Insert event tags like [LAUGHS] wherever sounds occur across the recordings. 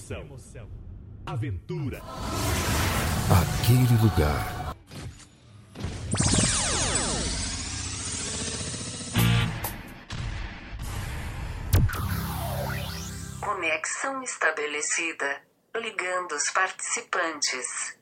Emoção. Emoção. Aventura. Aquele lugar. Conexão estabelecida. Ligando os participantes.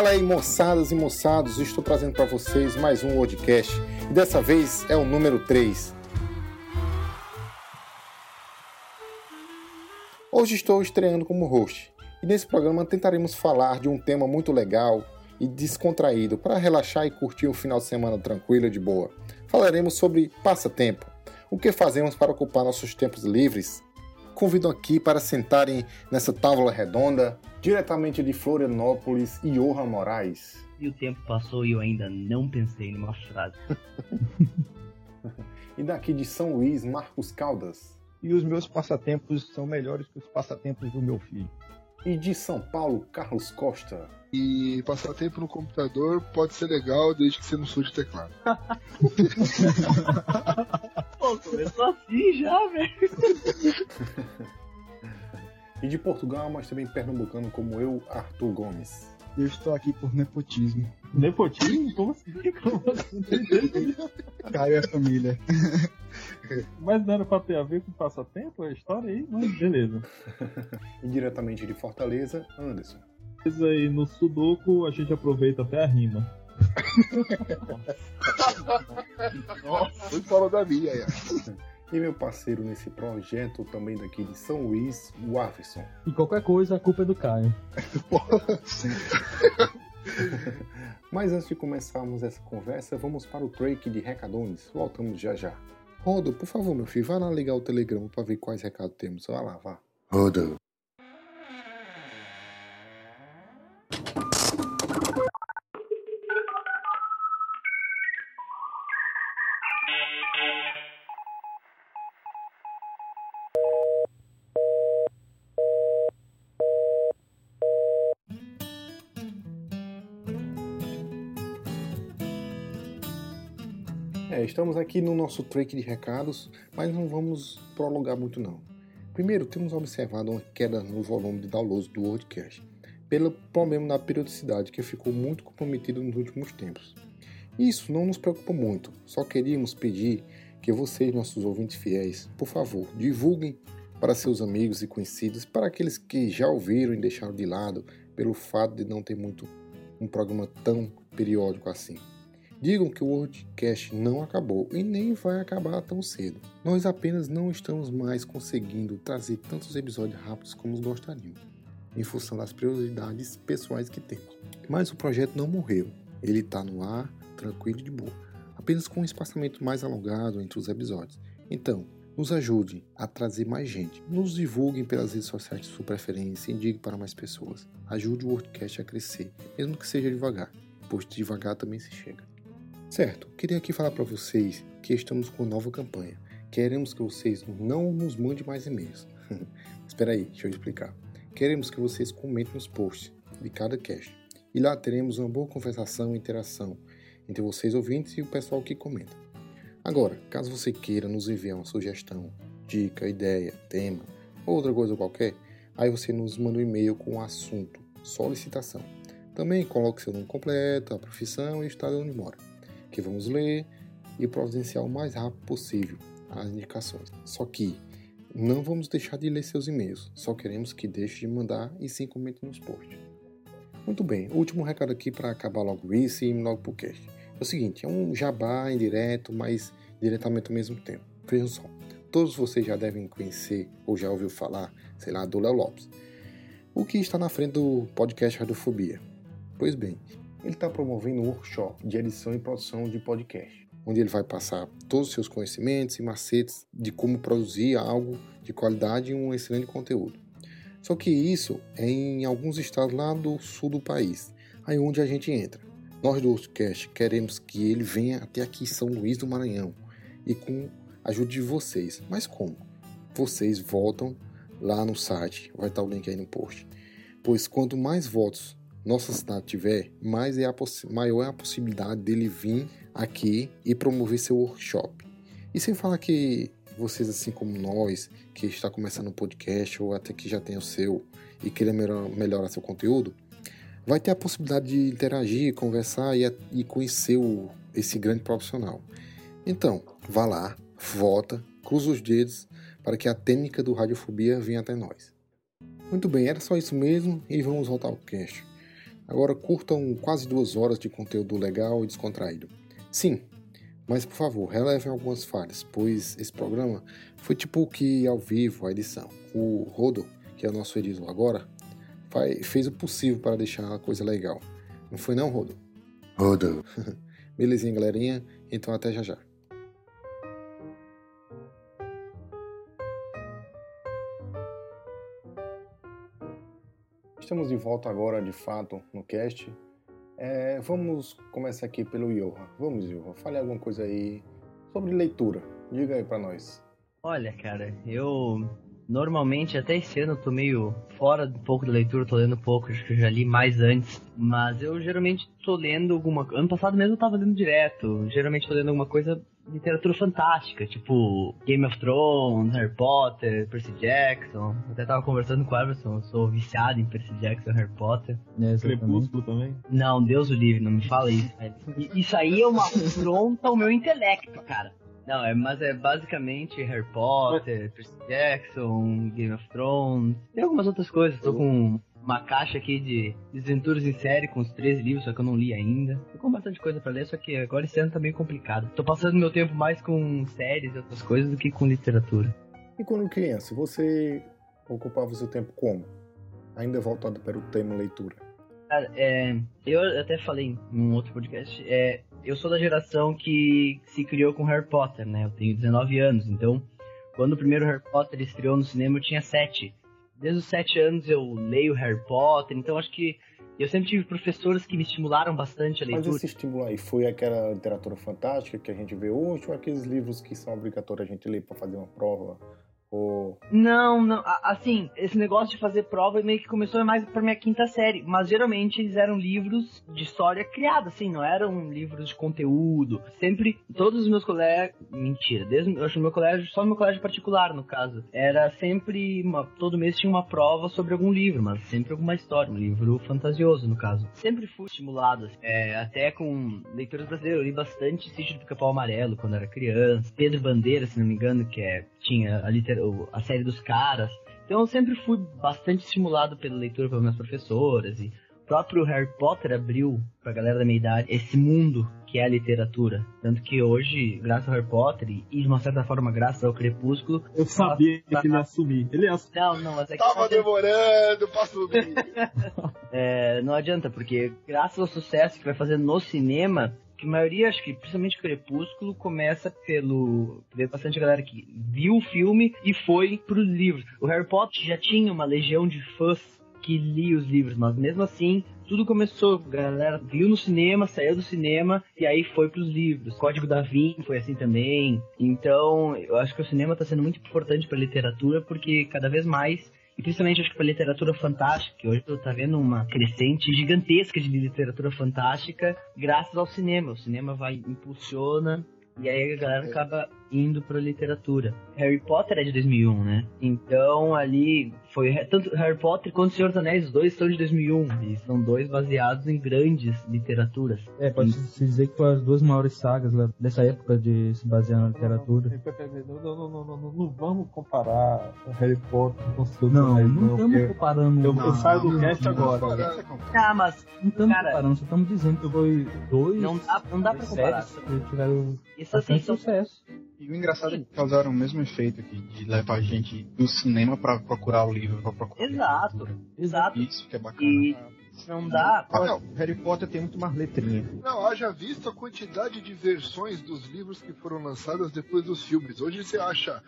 Fala aí, moçadas e moçados, estou trazendo para vocês mais um podcast e dessa vez é o número 3. Hoje estou estreando como host e nesse programa tentaremos falar de um tema muito legal e descontraído para relaxar e curtir um final de semana tranquilo e de boa. Falaremos sobre passatempo, o que fazemos para ocupar nossos tempos livres. Convido aqui para sentarem nessa tábua redonda diretamente de Florianópolis, Johan Moraes. E o tempo passou e eu ainda não pensei numa frase. [LAUGHS] e daqui de São Luís, Marcos Caldas. E os meus passatempos são melhores que os passatempos do meu filho. E de São Paulo, Carlos Costa. E passar tempo no computador pode ser legal desde que você não suje o teclado. [LAUGHS] Pô, começou assim já, velho. [LAUGHS] E de Portugal, mas também pernambucano como eu, Arthur Gomes. Eu estou aqui por nepotismo. Nepotismo? Como assim? [LAUGHS] Como assim? Caio é família. [LAUGHS] Mas não era pra ter a ver com passatempo a história aí? Mas beleza. [LAUGHS] e diretamente de Fortaleza, Anderson. Mas aí no Sudoku a gente aproveita até a rima. Nossa, foi fora da minha, aí. E meu parceiro nesse projeto também daqui de São Luís, o Averson. E qualquer coisa, a culpa é do Caio. [LAUGHS] Mas antes de começarmos essa conversa, vamos para o break de recadones. Voltamos já já. Rodo, por favor, meu filho, vá lá ligar o Telegram para ver quais recados temos. Vai lá, vá. Rodo. É, estamos aqui no nosso trek de recados, mas não vamos prolongar muito não. Primeiro, temos observado uma queda no volume de downloads do WordCast, pelo problema da periodicidade que ficou muito comprometido nos últimos tempos. Isso não nos preocupa muito, só queríamos pedir que vocês, nossos ouvintes fiéis, por favor, divulguem para seus amigos e conhecidos, para aqueles que já ouviram e deixaram de lado pelo fato de não ter muito um programa tão periódico assim. Digam que o WordCast não acabou e nem vai acabar tão cedo. Nós apenas não estamos mais conseguindo trazer tantos episódios rápidos como gostaríamos, em função das prioridades pessoais que temos. Mas o projeto não morreu, ele está no ar, tranquilo e de boa, apenas com um espaçamento mais alongado entre os episódios. Então, nos ajude a trazer mais gente. Nos divulguem pelas redes sociais de sua preferência e indique para mais pessoas. Ajude o WordCast a crescer, mesmo que seja devagar, pois devagar também se chega. Certo, queria aqui falar para vocês que estamos com nova campanha. Queremos que vocês não nos mandem mais e-mails. [LAUGHS] Espera aí, deixa eu explicar. Queremos que vocês comentem nos posts de cada cast. E lá teremos uma boa conversação e interação entre vocês ouvintes e o pessoal que comenta. Agora, caso você queira nos enviar uma sugestão, dica, ideia, tema ou outra coisa qualquer, aí você nos manda um e-mail com o assunto solicitação. Também coloque seu nome completo, a profissão e o estado onde mora que vamos ler e providenciar o mais rápido possível as indicações. Só que não vamos deixar de ler seus e-mails, só queremos que deixe de mandar e sim comente nos posts. Muito bem, último recado aqui para acabar logo isso e logo pro cast. É o seguinte, é um jabá indireto, mas diretamente ao mesmo tempo. Vejam só, todos vocês já devem conhecer ou já ouviu falar, sei lá, do Léo Lopes. O que está na frente do podcast Radiofobia? Pois bem, ele está promovendo um workshop de edição e produção de podcast, onde ele vai passar todos os seus conhecimentos e macetes de como produzir algo de qualidade e um excelente conteúdo. Só que isso é em alguns estados lá do sul do país, aí onde a gente entra. Nós do Outcast queremos que ele venha até aqui em São Luís do Maranhão e com a ajuda de vocês. Mas como? Vocês votam lá no site, vai estar o link aí no post. Pois quanto mais votos nossa cidade tiver, mais é a maior é a possibilidade dele vir aqui e promover seu workshop. E sem falar que vocês, assim como nós, que está começando um podcast ou até que já tem o seu e queira melhorar, seu conteúdo, vai ter a possibilidade de interagir, conversar e, e conhecer o, esse grande profissional. Então, vá lá, vota, cruza os dedos para que a técnica do Radiofobia venha até nós. Muito bem, era só isso mesmo e vamos voltar ao cast. Agora curtam quase duas horas de conteúdo legal e descontraído. Sim, mas por favor, relevem algumas falhas, pois esse programa foi tipo que ao vivo a edição. O Rodo, que é o nosso editor agora, fez o possível para deixar a coisa legal. Não foi não, Rodo? Rodo. [LAUGHS] Belezinha, galerinha? Então até já já. Estamos de volta agora, de fato, no cast. É, vamos começar aqui pelo Johan. Vamos, Johan, fale alguma coisa aí sobre leitura. Diga aí para nós. Olha, cara, eu normalmente até esse ano eu tô meio fora um pouco da leitura, tô lendo pouco, acho que eu já li mais antes, mas eu geralmente tô lendo alguma ano passado mesmo eu tava lendo direto, geralmente tô lendo alguma coisa literatura fantástica, tipo Game of Thrones, Harry Potter, Percy Jackson. Eu até tava conversando com o Everson, eu sou viciado em Percy Jackson, Harry Potter. É, Crepúsculo também? Não, Deus o livre, não me fala isso. Isso aí é uma afronta ao meu intelecto, cara. Não, é, mas é basicamente Harry Potter, Percy Jackson, Game of Thrones. Tem algumas outras coisas. Tô com uma caixa aqui de desventuras em série com os 13 livros, só que eu não li ainda. Tô com bastante coisa para ler, só que agora esse ano tá meio complicado. Tô passando meu tempo mais com séries e outras coisas do que com literatura. E quando criança, você ocupava o seu tempo como? Ainda voltado para o tema leitura. Cara, é, eu até falei em um outro podcast, é, eu sou da geração que se criou com Harry Potter, né? Eu tenho 19 anos, então quando o primeiro Harry Potter estreou no cinema eu tinha 7. Desde os 7 anos eu leio Harry Potter, então acho que eu sempre tive professores que me estimularam bastante a leitura. Mas esse estímulo aí foi aquela literatura fantástica que a gente vê hoje ou aqueles livros que são obrigatórios a gente ler para fazer uma prova? Ou... Não, não. Assim, esse negócio de fazer prova meio que começou mais pra minha quinta série. Mas geralmente eles eram livros de história criada, assim, não eram livros de conteúdo. Sempre, todos os meus colegas. Mentira, desde eu acho meu colégio, só meu colégio particular, no caso. Era sempre. Uma, todo mês tinha uma prova sobre algum livro, mas sempre alguma história, um livro fantasioso, no caso. Sempre fui estimulado, assim, é, até com leituras brasileiras. Eu li bastante Sítio do Capão Amarelo quando era criança. Pedro Bandeira, se não me engano, que é tinha a, liter... a série dos caras. Então eu sempre fui bastante estimulado pela leitura pelas minhas professoras e o próprio Harry Potter abriu pra galera da minha idade esse mundo que é a literatura. Tanto que hoje, graças ao Harry Potter e, de uma certa forma graças ao Crepúsculo... Eu sabia que ele ia assumir. Ele ia assumir. Não, não, mas é que... Tava demorando pra subir. [LAUGHS] é, não adianta, porque graças ao sucesso que vai fazer no cinema, que a maioria, acho que principalmente Crepúsculo, começa pelo. Ver bastante galera que viu o filme e foi pros livros. O Harry Potter já tinha uma legião de fãs que lia os livros, mas mesmo assim, tudo começou. A galera viu no cinema, saiu do cinema e aí foi pros livros. Código da Vinci foi assim também. Então, eu acho que o cinema está sendo muito importante para literatura porque cada vez mais e principalmente acho que para literatura fantástica, que hoje está vendo uma crescente gigantesca de literatura fantástica graças ao cinema. O cinema vai impulsiona e aí a galera acaba indo pra literatura. Harry Potter é de 2001, né? Então ali foi tanto Harry Potter quanto Senhor dos Anéis, os dois são de 2001 e são dois baseados em grandes literaturas. É, pode se dizer que foram as duas maiores sagas né, dessa época de se basear na literatura. Não, não, não, não, não vamos comparar Harry Potter com Senhor Não, não estamos comparando. Eu, eu saio do cast agora. Ah, mas não estamos Cara, comparando, só estamos dizendo que foi dois não dá, não dá pra comparar. tiveram Isso assim, sucesso. E o engraçado é que causaram o mesmo efeito aqui, de levar a gente do cinema pra procurar o livro, pra procurar Exato, exato. Isso que é bacana. E Não dá. Ah, não. Harry Potter tem muito mais letrinha. Não, haja visto a quantidade de versões dos livros que foram lançadas depois dos filmes. Hoje você acha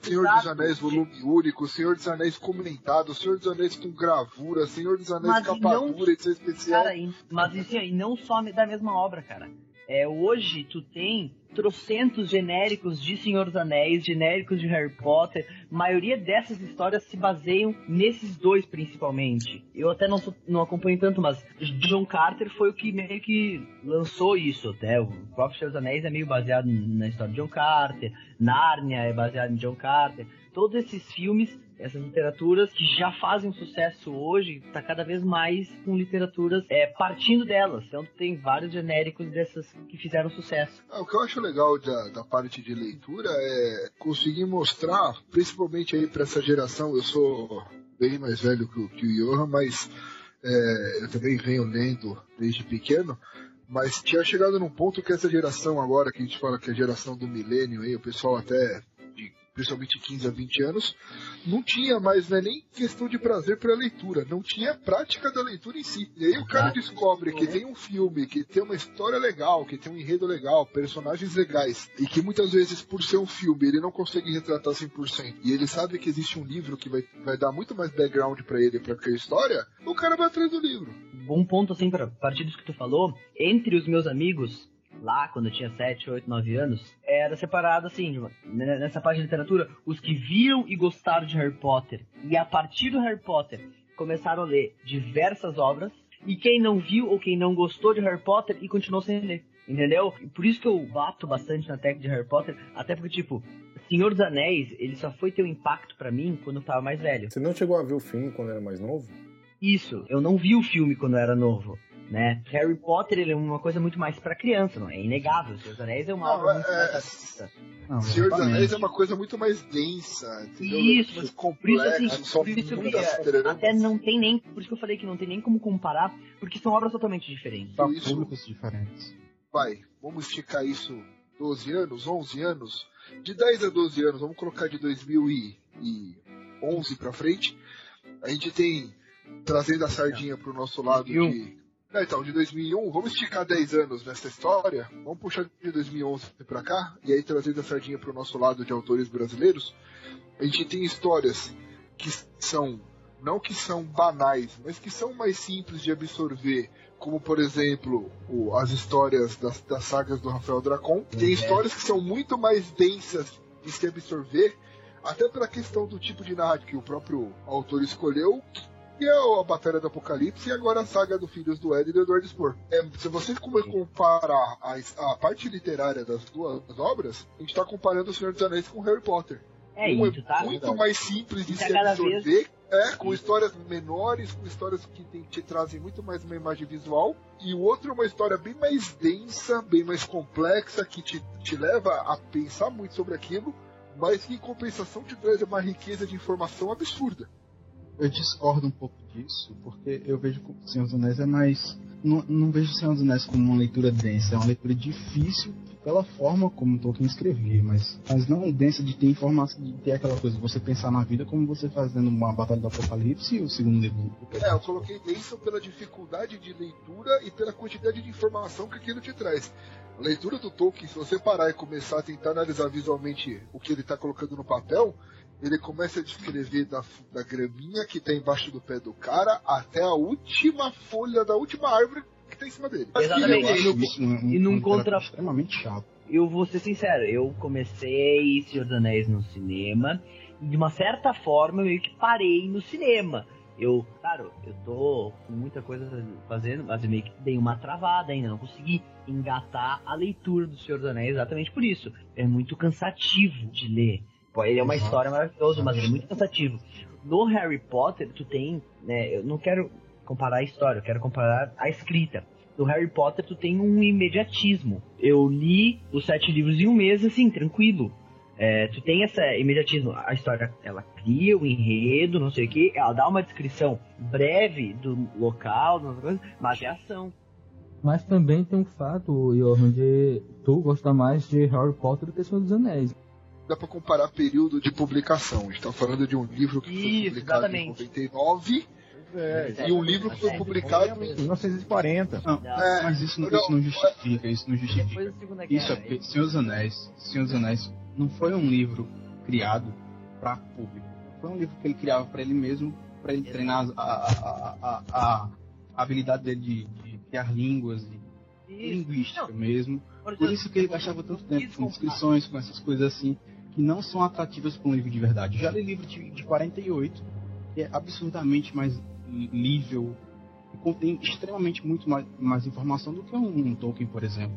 Senhor dos Exato. Anéis volume único, Senhor dos Anéis comentado, Senhor dos Anéis com gravura, Senhor dos Anéis Mas capa não- dura, edição especial. Cara, e- mas isso aí, não só da mesma obra, cara. É, hoje tu tem trocentos genéricos de Senhor dos Anéis, genéricos de Harry Potter. A maioria dessas histórias se baseiam nesses dois principalmente. Eu até não, sou- não acompanho tanto, mas John Carter foi o que meio que lançou isso até. O próprio Senhor dos Anéis é meio baseado na história de John Carter, Nárnia é baseado em John Carter. Todos esses filmes, essas literaturas que já fazem sucesso hoje, tá cada vez mais com literaturas é, partindo delas. Então tem vários genéricos dessas que fizeram sucesso. Ah, o que eu acho legal da, da parte de leitura é conseguir mostrar, principalmente aí para essa geração, eu sou bem mais velho que que o Johan, mas é, eu também venho lendo desde pequeno, mas tinha chegado num ponto que essa geração agora, que a gente fala que é a geração do milênio aí, o pessoal até principalmente 15 a 20 anos, não tinha mais né, nem questão de prazer pela leitura, não tinha prática da leitura em si. E aí o cara descobre que tem um filme, que tem uma história legal, que tem um enredo legal, personagens legais, e que muitas vezes, por ser um filme, ele não consegue retratar 100%, e ele sabe que existe um livro que vai, vai dar muito mais background pra ele, pra aquela história, o cara vai atrás do livro. Bom ponto, assim, para partir disso que tu falou, entre os meus amigos, lá quando eu tinha 7, 8, 9 anos, era separado assim, né, nessa parte de literatura, os que viram e gostaram de Harry Potter, e a partir do Harry Potter começaram a ler diversas obras, e quem não viu ou quem não gostou de Harry Potter e continuou sem ler. Entendeu? E Por isso que eu bato bastante na tecla de Harry Potter, até porque, tipo, Senhor dos Anéis, ele só foi ter um impacto pra mim quando eu tava mais velho. Você não chegou a ver o filme quando era mais novo? Isso, eu não vi o filme quando eu era novo. Né? Harry Potter ele é uma coisa muito mais pra criança, não é? É inegável. Senhor dos Anéis é uma Não, obra é- muito é- mais adulta. Não, Senhor dos. Anéis é uma coisa muito mais densa, entendeu? Isso, isso, complexa, assim, só por isso que muitas é, até não tem nem. Por isso que eu falei que não tem nem como comparar, porque são obras totalmente diferentes. Pra isso- públicos diferentes. vai, vamos esticar isso 12 anos, 11 anos, de 10 a 12 anos, vamos colocar de 2011 pra frente, a gente tem, trazendo a sardinha pro nosso lado de... Não, então, de 2001, vamos esticar 10 anos nessa história, vamos puxar de 2011 pra cá, e aí trazendo a sardinha pro nosso lado de autores brasileiros, a gente tem histórias que são, não que são banais, mas que são mais simples de absorver, como por exemplo o- as histórias das, das sagas do Rafael Dracon. Tem histórias que são muito mais densas de se absorver, até pela questão do tipo de narrativa que o próprio autor escolheu, que é a Batalha do Apocalipse e agora a saga do Filhos do Ed e do Eduardo Spor. É, se você comparar a, a parte literária das duas obras, a gente está comparando o Senhor dos Anéis com Harry Potter. É, um e tu tá. é muito mais simples de se cada absorver, é, com histórias menores, com histórias que tem- te trazem muito mais uma imagem visual, e o outro é uma história bem mais densa, bem mais complexa, que te, te leva a pensar muito sobre aquilo, mas que em compensação te traz uma riqueza de informação absurda. Eu discordo um pouco disso, porque eu vejo que o Senhor dos Anéis é mais. Não, não vejo o Senhor dos Anéis como uma leitura densa, é uma leitura difícil pela forma como Tolkien escrevia, mas, mas não densa de ter informação, de ter aquela coisa, você pensar na vida como você fazendo uma Batalha do Apocalipse e o segundo livro É, eu coloquei denso pela dificuldade de leitura e pela quantidade de informação que aquilo te traz. A leitura do Tolkien, se você parar e começar a tentar analisar visualmente o que ele está colocando no papel, ele começa a descrever da, da graminha que está embaixo do pé do cara até a última folha da última árvore que está em cima dele. Exatamente. E isso um, e num um contra- extremamente chato. eu vou ser sincero, eu comecei Senhor dos Anéis no cinema e de uma certa forma eu meio que parei no cinema. Eu, claro, eu tô com muita coisa fazendo, mas eu meio que dei uma travada ainda, não consegui engatar a leitura do Senhor dos Anéis exatamente por isso. É muito cansativo de ler. Ele é uma Exato. história maravilhosa, mas ele é muito cansativo. No Harry Potter, tu tem, né, eu não quero comparar a história, eu quero comparar a escrita do Harry Potter tu tem um imediatismo. Eu li os sete livros em um mês, assim, tranquilo. É, tu tem esse imediatismo. A história, ela cria o enredo, não sei o que, ela dá uma descrição breve do local, mas é ação. Mas também tem um fato, Johan, de tu gostar mais de Harry Potter do que Senhor dos Anéis. Dá pra comparar período de publicação. A gente tá falando de um livro que foi Isso, publicado exatamente. em 99 É, e um livro que foi publicado em 1940. Não, É, mas isso não, não, isso não justifica, isso não justifica. Segunda Isso é porque Senhor dos Anéis, Senhor dos Anéis não foi um livro criado para público. Foi um livro que ele criava para ele mesmo, para ele treinar a, a, a, a, a habilidade dele de, de criar línguas e Isso. linguística Não, mesmo. por isso que ele gastava tanto tempo com com- descrições, com essas coisas assim, que não são atrativas para um livro de verdade. Já li livro de, de 48, que é absurdamente mais lível, e contém extremamente muito mais, mais informação do que um, um Tolkien, por exemplo.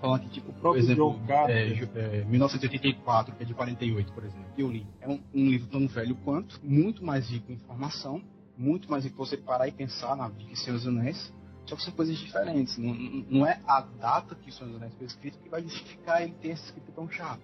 Falando que, tipo, por próprio exemplo, é, é, 1984, que é de 48, por exemplo, que eu li. É um, um livro tão velho quanto, muito mais rico em informação, muito mais rico você parar e pensar na vida de Senhor dos Anéis, só que são coisas diferentes. Não, não- não é a data que o Senhor dos Anéis foi escrito que vai justificar ele ter esse escrito tão chato.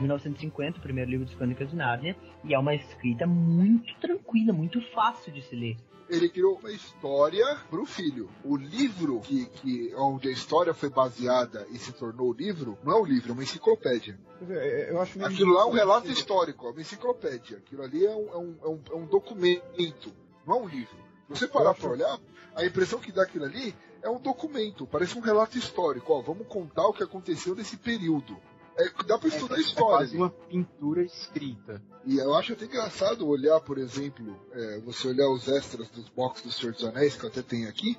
1950, o primeiro livro dos Crônicas de Nárnia, e é uma escrita muito tranquila, muito fácil de se ler. ele criou uma história pro filho. O livro que, que onde a história foi baseada e se tornou o livro, não é um livro, é uma enciclopédia. Dizer, Eu acho Aquilo lá é um relato histórico, é uma enciclopédia. Aquilo ali é um, é um, é um, é um documento, não é um livro. Se você parar para olhar, a impressão que dá aquilo ali é um documento, parece um relato histórico. Ó, vamos contar o que aconteceu nesse período. É, dá para estudar é história. quase ali. uma pintura escrita. E eu acho até engraçado olhar, por exemplo, é, você olhar os extras dos boxes do Senhor dos Anéis, que eu até tenho aqui,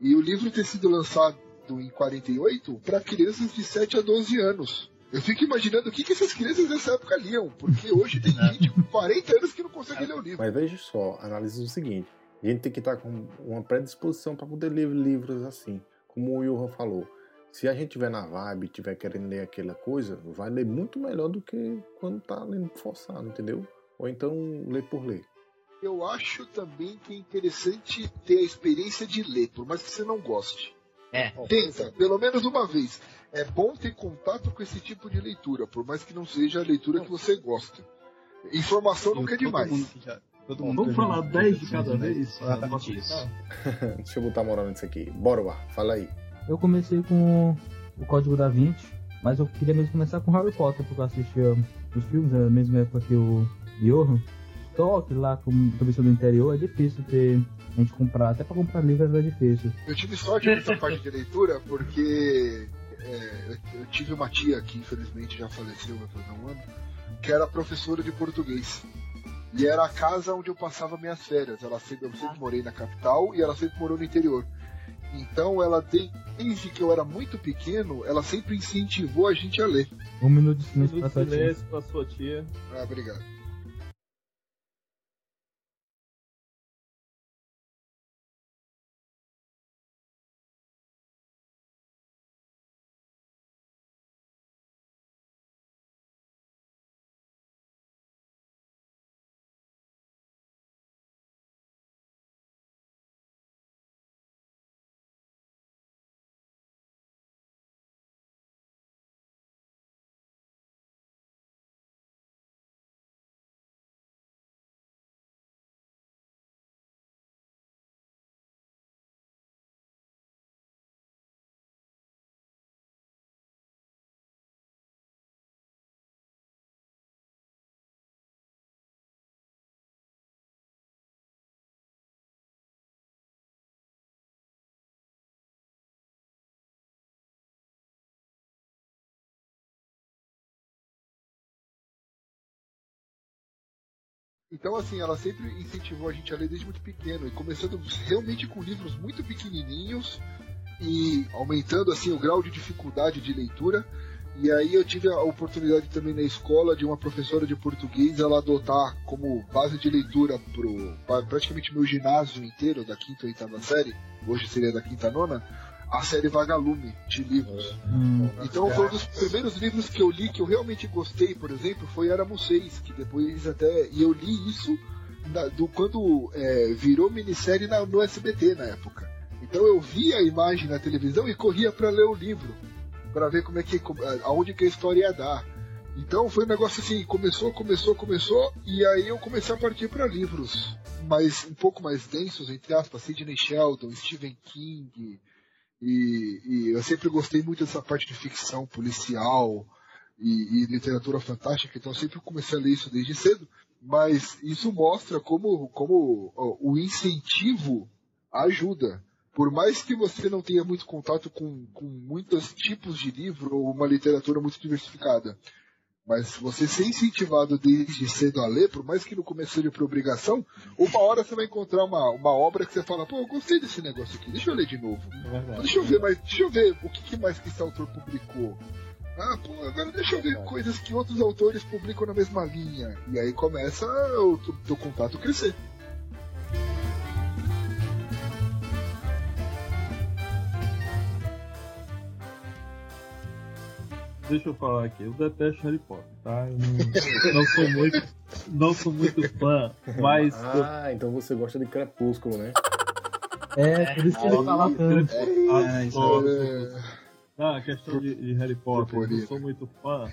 e o livro ter sido lançado em 48 para crianças de 7 a 12 anos. Eu fico imaginando o que, que essas crianças nessa época liam, porque hoje tem gente com 40 anos que não consegue ler o livro. Mas veja só, analise o seguinte: a gente tem que estar com uma predisposição para poder ler livros assim. Como o Johan falou, se a gente tiver na vibe, tiver querendo ler aquela coisa, vai ler muito melhor do que quando tá lendo forçado, entendeu? Ou então ler por ler. Eu acho também que é interessante ter a experiência de ler, por mais que você não goste. É. Tenta, pelo menos uma vez. É bom ter contato com esse tipo de leitura, por mais que não seja a leitura que você gosta. Informação nunca é Todo demais. mundo que já- todo mundo Vamos falar leu 10 de cada Anéis, vez? Exatamente isso. [LAUGHS] Deixa eu botar moral nisso aqui. Bora, Bar, fala aí. Eu comecei com o Código da Vinci, mas eu queria mesmo começar com Harry Potter, porque eu assistia os filmes na mesma época que o Johan. Só que lá, como professor do interior, é difícil ter a gente comprar, até pra comprar livros é difícil. Eu tive sorte nessa parte de leitura porque é, eu tive uma tia que infelizmente já faleceu vai fazer um ano, que era professora de português. E era a casa onde eu passava minhas férias. Ela sempre, eu sempre morei na capital e ela sempre morou no interior. Então ela desde que eu era muito pequeno, ela sempre incentivou a gente a ler. Um minuto de silêncio Minuto de pra sua tia. Ah, obrigado. Então, assim, ela sempre incentivou a gente a ler desde muito pequeno, e começando realmente com livros muito pequenininhos e aumentando, assim, o grau de dificuldade de leitura. E aí eu tive a oportunidade também na escola de uma professora de português ela adotar como base de leitura pro pra praticamente meu ginásio inteiro, da quinta ou oitava série, hoje seria da quinta nona, a série Vagalume de livros. Hum, Então foi um dos primeiros livros que eu li que eu realmente gostei, por exemplo, foi Éramos Seis, que depois até. E eu li isso na- do, quando é, virou minissérie na- no SBT na época. Então eu via a imagem na televisão e corria para ler o livro, para ver como é que. aonde que a história ia dar. Então foi um negócio assim, começou, começou, começou, e aí eu comecei a partir para livros mais um pouco mais densos, entre aspas, Sidney Sheldon, Stephen King, e, e eu sempre gostei muito dessa parte de ficção policial e, e literatura fantástica, então sempre comecei a ler isso desde cedo. Mas isso mostra como, como o incentivo ajuda. Por mais que você não tenha muito contato com, com muitos tipos de livro ou uma literatura muito diversificada, mas você ser incentivado desde cedo a ler, por mais que no começo seja por obrigação, uma hora você vai encontrar uma, uma obra que você fala, pô, eu gostei desse negócio aqui, deixa eu ler de novo. É Deixa eu ver mais, deixa eu ver o que, que mais que esse autor publicou. Ah, pô, agora deixa eu ver coisas que outros autores publicam na mesma linha. E aí começa o teu, contato crescer. Deixa eu falar aqui, eu detesto Harry Potter, tá? Eu não, não sou muito. Não sou muito fã, mas. eu- Ah, então você gosta de Crepúsculo, né? É, por isso que ele fala tanto. Ah, É, Ah, a questão de, de Harry Potter, eu não sou muito fã.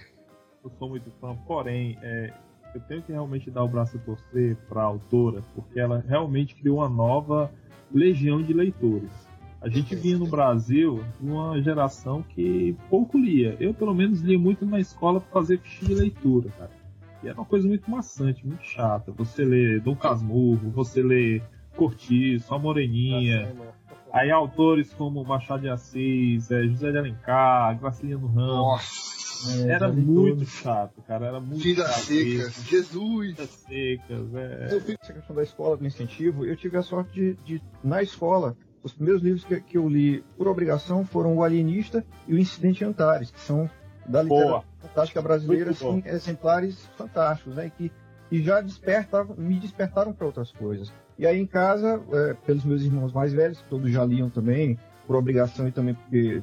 Eu sou muito fã, porém, é, eu tenho que realmente dar o braço a torcer pra autora, porque ela realmente criou uma nova legião de leitores. A gente vinha no Brasil uma geração que pouco lia. Eu, pelo menos, lia muito na escola para fazer ficha de leitura, cara. E era uma coisa muito maçante, muito chata. Você lê Dom Casmurro, você lê Cortiço, A Moreninha. Aí autores como Machado de Assis, é, José de Alencar, Graciliano Ramos. Nossa, É, Era muito chato, cara. Era muito vidas chato secas, isso. Jesus. Vidas secas, é. Eu fiz essa questão da escola, do incentivo. Eu tive a sorte de, de na escola, os primeiros livros que, que eu li por obrigação foram O Alienista e O Incidente Antares, que são da literatura Boa. fantástica brasileira, assim, exemplares fantásticos, né? Que, que já despertavam, me despertaram para outras coisas. E aí em casa, é, pelos meus irmãos mais velhos, que todos já liam também, por obrigação e também porque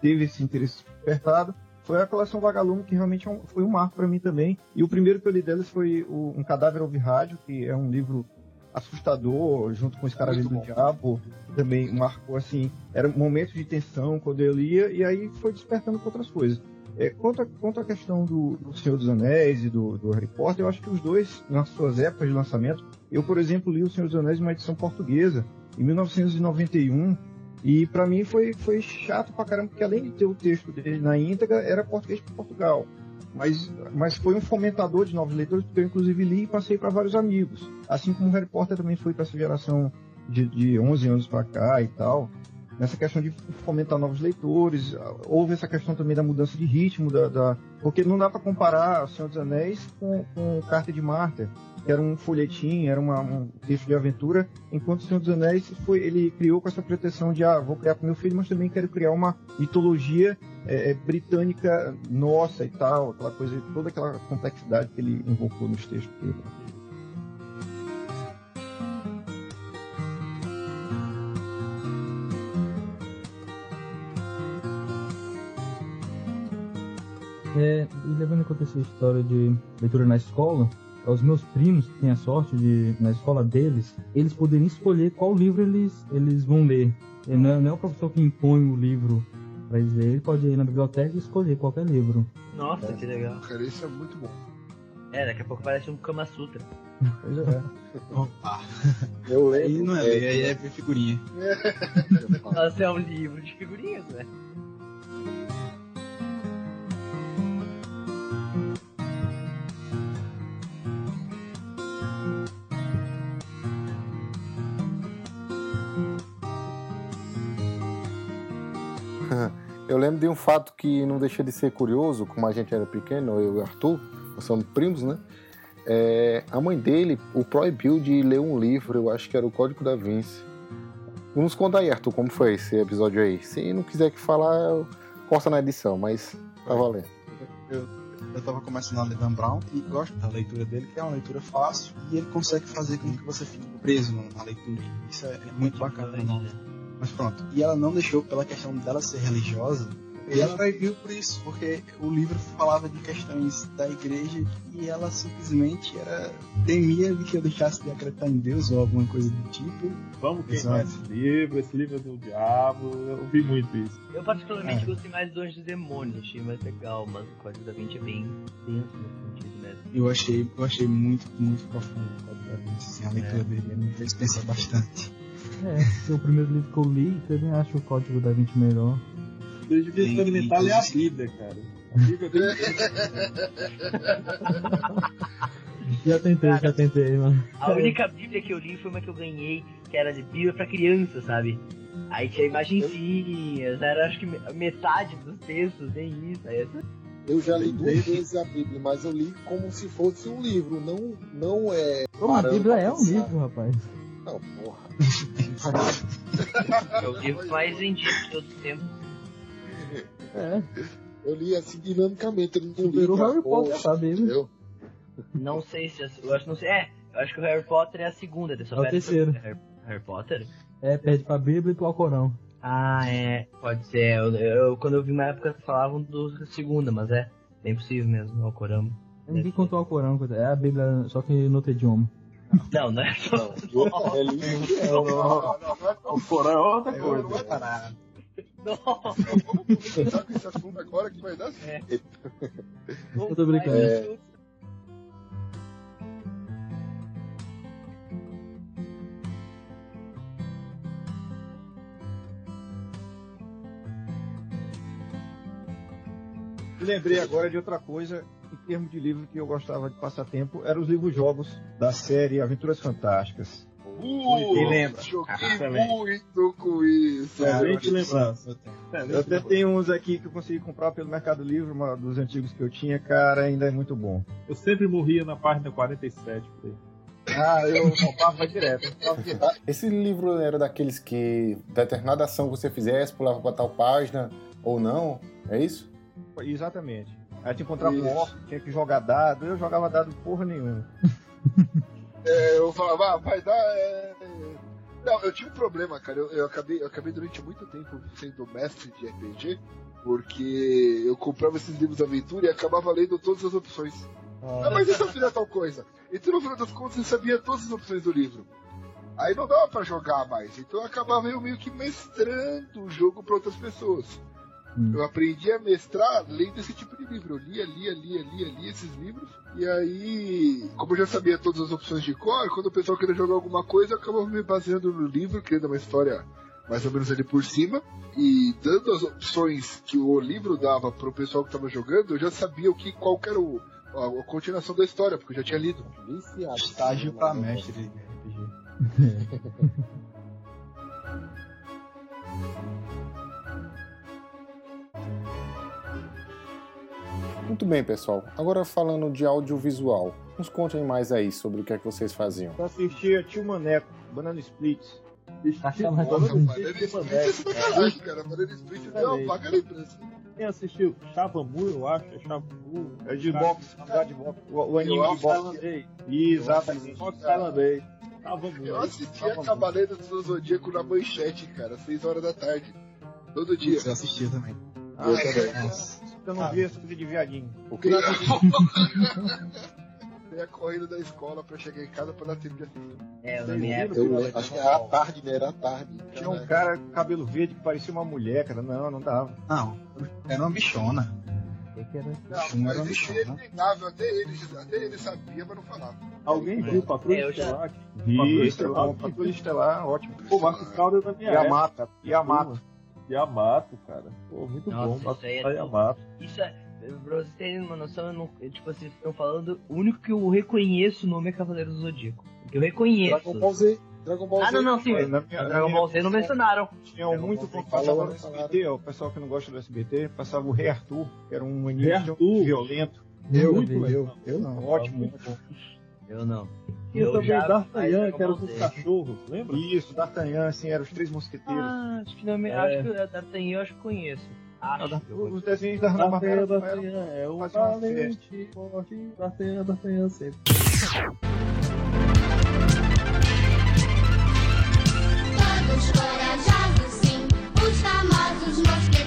teve esse interesse despertado, foi a coleção Vagalume, que realmente é foi um marco para mim também. E o primeiro que eu li deles foi o Um Cadáver Ouve Rádio, que é um livro assustador, junto com Escaravelho do Muito bom. Diabo, também marcou, assim, era um momento de tensão quando eu lia, e aí foi despertando para outras coisas. É, quanto, a, quanto à questão do, do Senhor dos Anéis e do, do Harry Potter, eu acho que os dois, nas suas épocas de lançamento, eu, por exemplo, li O Senhor dos Anéis em uma edição portuguesa, em 1991, e para mim foi, foi chato pra caramba, porque além de ter o texto dele na íntegra, era português para Portugal. Mas, mas foi um fomentador de novos leitores, porque eu inclusive li e passei para vários amigos. Assim como Harry Potter também foi para essa geração de, de 11 anos para cá e tal. Nessa questão de fomentar novos leitores, houve essa questão também da mudança de ritmo, da, da- porque não dá para comparar O Senhor dos Anéis com, com Carta de que era um folhetim, era uma- um texto de aventura, enquanto O Senhor dos Anéis foi, ele criou com essa pretensão de, ah, vou criar para meu filho, mas também quero criar uma mitologia é, é, britânica nossa e tal, aquela coisa, toda aquela complexidade que ele invocou nos textos dele. É, e levando em conta essa história de leitura na escola, os meus primos que têm a sorte de, na escola deles, eles poderem escolher qual livro eles, eles vão ler. E não, é, não é o professor que impõe o livro para eles lerem, ele pode ir na biblioteca e escolher qualquer livro. Nossa, que legal. Cara, isso é muito bom. É, daqui a pouco parece um Kama Sutra. Pois é. [LAUGHS] Opa, Eu aí lembro. não é ler, aí é ver figurinha. Nossa, é um livro de figurinhas, né? Eu lembro de um fato que não deixa de ser curioso, como a gente era pequeno, eu e o Arthur, nós somos primos, né? É, a mãe dele o proibiu de ler um livro, eu acho que era o Código da Vinci. Vamos contar aí, Arthur, como foi esse episódio aí. Se não quiser que falar, eu corta na edição, mas tá valendo. Eu, eu tava começando a ler Dan Brown e gosto da leitura dele, que é uma leitura fácil e ele consegue fazer com que você fique preso na leitura. Isso é, é muito bacana. Não. Mas pronto. E ela não deixou pela questão dela ser religiosa. E ela proibiu por isso, porque o livro falava de questões da igreja e ela simplesmente era temia de que eu deixasse de acreditar em Deus ou alguma coisa do tipo. Vamos queimar esse livro, esse livro é do diabo. Eu vi muito isso. Eu particularmente É. gostei mais do Anjos e Demônios, achei mais legal, mas o Código da Vinci é bem denso nesse sentido mesmo. Eu achei, eu achei muito, muito profundo o Código da Vinci, assim, a leitura dele me fez pensar bastante. É, é o primeiro livro que eu li, e também acho o Código da Vinci melhor. Ele devia experimentar ler a Bíblia, cara. A Bíblia é [LAUGHS] Já tentei, já tentei, mano. A única Bíblia que eu li foi uma que eu ganhei, que era de Bíblia pra criança, sabe? Aí tinha imagenzinhas, era acho que me- metade dos textos, tem isso. Aí essa... Eu já li duas vezes a Bíblia, mas eu li como se fosse um livro, não, não é. Pô, a Bíblia é um livro, rapaz. Não, porra. É o livro mais vendido de todos os tempos. É. Eu li assim dinamicamente, eu não li pra Harry Potter, poxa, tá, entendeu? Não sei se. Eu acho, não sei. É, eu acho que o Harry Potter é a segunda. É o terceiro. Harry, Harry Potter? É, perde pra Bíblia e pro Alcorão. Ah, é. Pode ser. Eu, eu- quando eu vi uma época falavam do segunda, mas é. Bem possível mesmo, o Corão. Ninguém contou o Alcorão, coisa. é a Bíblia, só que no outro idioma. Não, não é só. É livro, é, Não, não, não, não é O Corão é outra Eu coisa. não é parado. Nossa, Vamos começar com esse assunto agora que vai dar certo. Eu tô brincando. É. Lembrei agora de outra coisa, em termos de livro que eu gostava de passar tempo, eram os livros-jogos da série Aventuras Fantásticas. Uh, Quem lembra? Joguei excelente. muito com isso. Excelente lembrança. Eu tenho. Excelente Eu até lembrança. tenho uns aqui que eu consegui comprar pelo Mercado Livre, uma dos antigos que eu tinha, cara, ainda é muito bom. Eu sempre morria na página 47. por aí. Ah, eu comprava direto. comprava direto. Esse livro era daqueles que determinada ação que você fizesse, pulava pra tal página ou não? É isso? Exatamente. Aí te encontrava um orc, tinha que jogar dado, eu jogava dado porra nenhuma. [LAUGHS] É, eu falava, ah, vai dar. é, Não, eu tive um problema, cara. Eu, eu acabei, eu acabei durante muito tempo sendo mestre de RPG, porque eu comprava esses livros de aventura e acabava lendo todas as opções. Ah, mas e se eu fizer tal coisa? Então, no final das contas, eu sabia todas as opções do livro. Aí não dava pra jogar mais. Então, eu acabava eu meio que mestrando o jogo pra outras pessoas. Hum. Eu aprendi a mestrar lendo esse tipo de livro. Eu lia, lia, lia, lia, lia esses livros. E aí, como eu já sabia todas as opções de cor, quando o pessoal queria jogar alguma coisa, eu acabava me baseando no livro, criando uma história mais ou menos ali por cima. E dando as opções que o livro dava pro pessoal que tava jogando, eu já sabia o que, qual que era o, a, a continuação da história, porque eu já tinha lido. Viciado. Estágio pra mestre de RPG. [LAUGHS] Muito bem, pessoal. Agora falando de audiovisual, nos contem mais aí sobre o que é que vocês faziam. Eu assistia Tio Maneco, Banana Splits. Nossa, assim. Banana Split é sacanagem, cara. Banana Split deu uma vaga lembrança. Quem assistiu Chavamu, eu acho, é Chavamu. É de boxe, lugar de boxe. O, anime Eu de boxe. Tailandês. Exatamente. Boxe tailandês. Chavamu. Eu assistia Cavaleiros do Zodíaco na manchete, cara, 6 horas da tarde. Todo dia. Isso eu assistia também. Ah, é, Nossa. Eu não vi essa coisa de viadinho. O que [LAUGHS] Eu ia correndo da escola pra chegar em casa pra dar tempo de assistir. É, na minha época. eu acho que era à tarde, né? Era à tarde. Tinha um cara com cabelo verde que parecia uma mulher, cara. Não, não dava. Não, era uma bichona. Que que era? Não, Chum era mas isso bichona. ele até ele, até ele sabia, mas não falava. Alguém viu Patrulha É, já- Estelar? Vi, Patrulha Estelar, Estelar. Patrulha Estelar, ótimo. Pô, Marcos Caldas da minha época. Yamato, Yamato. Cara. Pô, muito Nossa, bom. isso Marcos aí é. Yamato. Isso é. Pra vocês terem uma noção, eu não, eu, tipo, vocês estão falando. O único que eu reconheço o nome é Cavaleiro do Zodíaco. Que eu reconheço. Dragon Ball Z. Dragon Ball Ah, Z. não, não, sim. Na minha- Dragon Ball Z não mencionaram. Tinha um muito Ball Z, passava no. SBT, ó, o pessoal que não gosta do SBT, passava o Rei Arthur, que era um anime violento. Eu, Muito eu, legal. eu, não. Ótimo, muito bom. Eu não. E Eu também já- D'Artagnan, que era Dragon com Ball os Z. cachorros, lembra? Isso, D'Artagnan, assim, eram os três mosqueteiros. Ah, acho que não me. É. Acho que D'Artagnan eu acho que conheço. Acho. Os desenhos da Hanna Barbera D'Artagnan, é o valente, forte, D'Artagnan, D'Artagnan sempre. Todos corajosos, sim, os famosos mosqueteiros,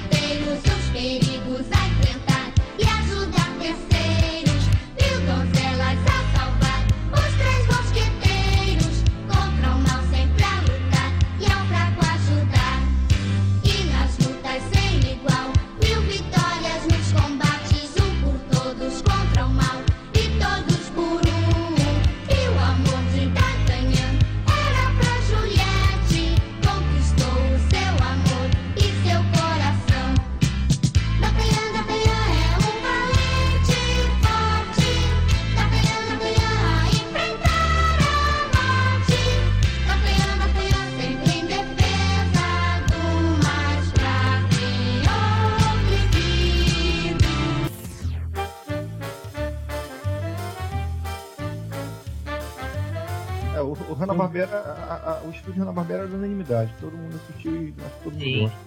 Hanna-Barbera, a- a- o estúdio Hanna-Barbera era unanimidade. Todo mundo assistiu e acho que todo mundo Sim. gosta.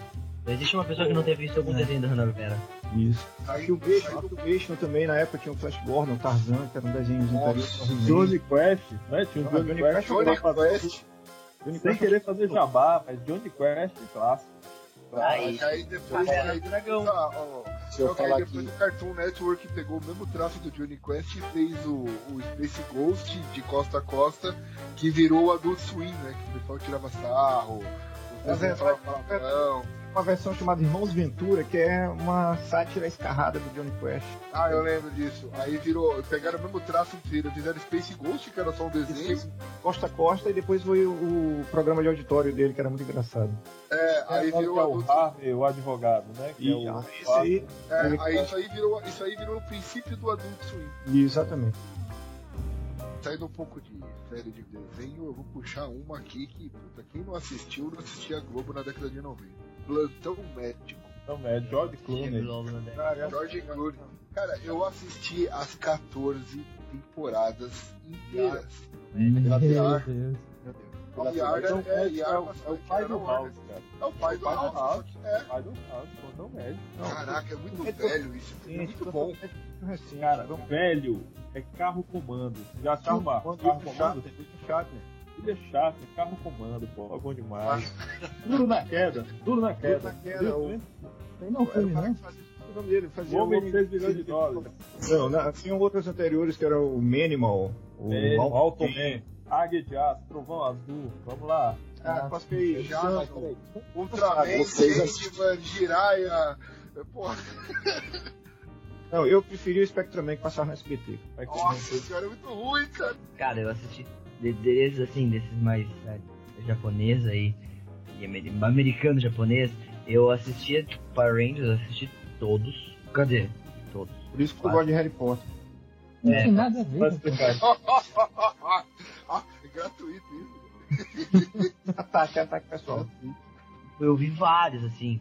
Não existe uma pessoa que não tenha visto algum desenho da Hanna-Barbera. Isso. Filmation, Filmation também, na época tinha o Flash Gordon, Tarzan, que eram desenhos anteriores. Johnny Quest, né? Tinha um Não, Johnny, Quest. Johnny fazer- Quest. Sem querer fazer jabá, mas Johnny Quest clássico. Aí, Aí depois, Caverna aí do Dragão. ah, ó, Se eu falar depois aqui, o Cartoon Network pegou o mesmo traço do Johnny Quest e fez o, o Space Ghost de costa a costa, que virou o Adult Swim, né? Que o pessoal tirava sarro, o pessoal falava palavrão. Uma versão chamada Irmãos Ventura, que é uma sátira escarrada do Johnny Quest. Ah, eu lembro disso. Aí virou, pegaram o mesmo traço, fizeram fizeram Space Ghost, que era só um desenho. Costa a Costa, e depois foi o, o programa de auditório dele, que era muito engraçado. É, aí Agora virou é o Harvey, o advogado, né? Que é E, o ah, esse aí, É, aí isso aí virou, isso aí virou o princípio do Adult Swim. exatamente. Saindo um pouco de série de desenho, eu vou puxar uma aqui que, puta, quem não assistiu, não assistia a Globo na década de 90. Plantão Médico. Não, é George Clooney. George Clooney. Cara, eu assisti as 14 temporadas inteiras. Meu Pela Então, é, é, Yara é o, é o pai do. House, cara. É o pai do pai do House. É. Pai do House, Plantão Médico. Caraca, é muito É velho isso. É muito bom. Cara, velho, é carro comando. Já assistiu uma carro comando? Shatner. Ele é chato, é carro comando, pô, é bom demais. Duro na queda, duro na queda. Duro na queda, o- Tem não filme, Era o nome dele, fazia O homem de o- 6 milhões de dólares. Não, não, tinham outros anteriores que era o Manimal, o É, Alto Man. Man, Águia de Aço, Trovão Azul, vamos lá. Ah, passei Já, já. Ultraman, Sandman, Jiraiya. Porra, Não, eu preferi o Spectraman que passava no SBT. Nossa, esse cara é muito ruim, cara. Cara, eu assisti desses assim, desses mais é, japonês aí, e amer- americano japonês, eu assistia tipo, Power Rangers, eu assisti todos. Cadê? Todos. Por isso que tu gosta de Harry Potter. Não É. tem nada a ver. Ah, [LAUGHS] gratuito isso. [LAUGHS] Ataque, ataque pessoal. Eu vi vários, assim.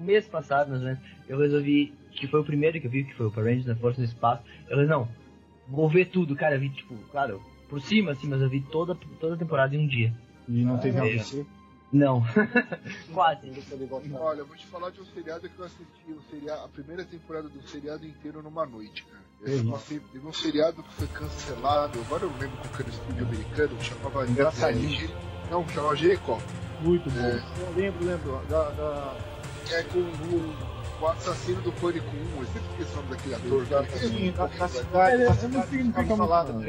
Um mês passado, mais ou menos, eu resolvi, que foi o primeiro que eu vi, que foi o Power Rangers na Força do Espaço, eu falei, não, vou ver tudo, cara, eu vi, tipo, claro, por cima, assim, mas eu vi toda, toda a temporada em um dia. E não teve Ah, é. AVC. Não. [LAUGHS] Quase. Olha, eu vou te falar de um seriado que eu assisti o seriado, a primeira temporada do seriado inteiro numa noite, cara. Eu passei, teve um seriado que foi cancelado, agora eu lembro qual que era o estúdio americano, que chamava Engraçadinho. Não, chamava Jericó. Muito bom. Eu lembro, lembro. Da, da... É com o, o assassino do Pânico 1, eu sempre esqueci o nome daquele ator. cara. Sim, da, da cidade, da não significa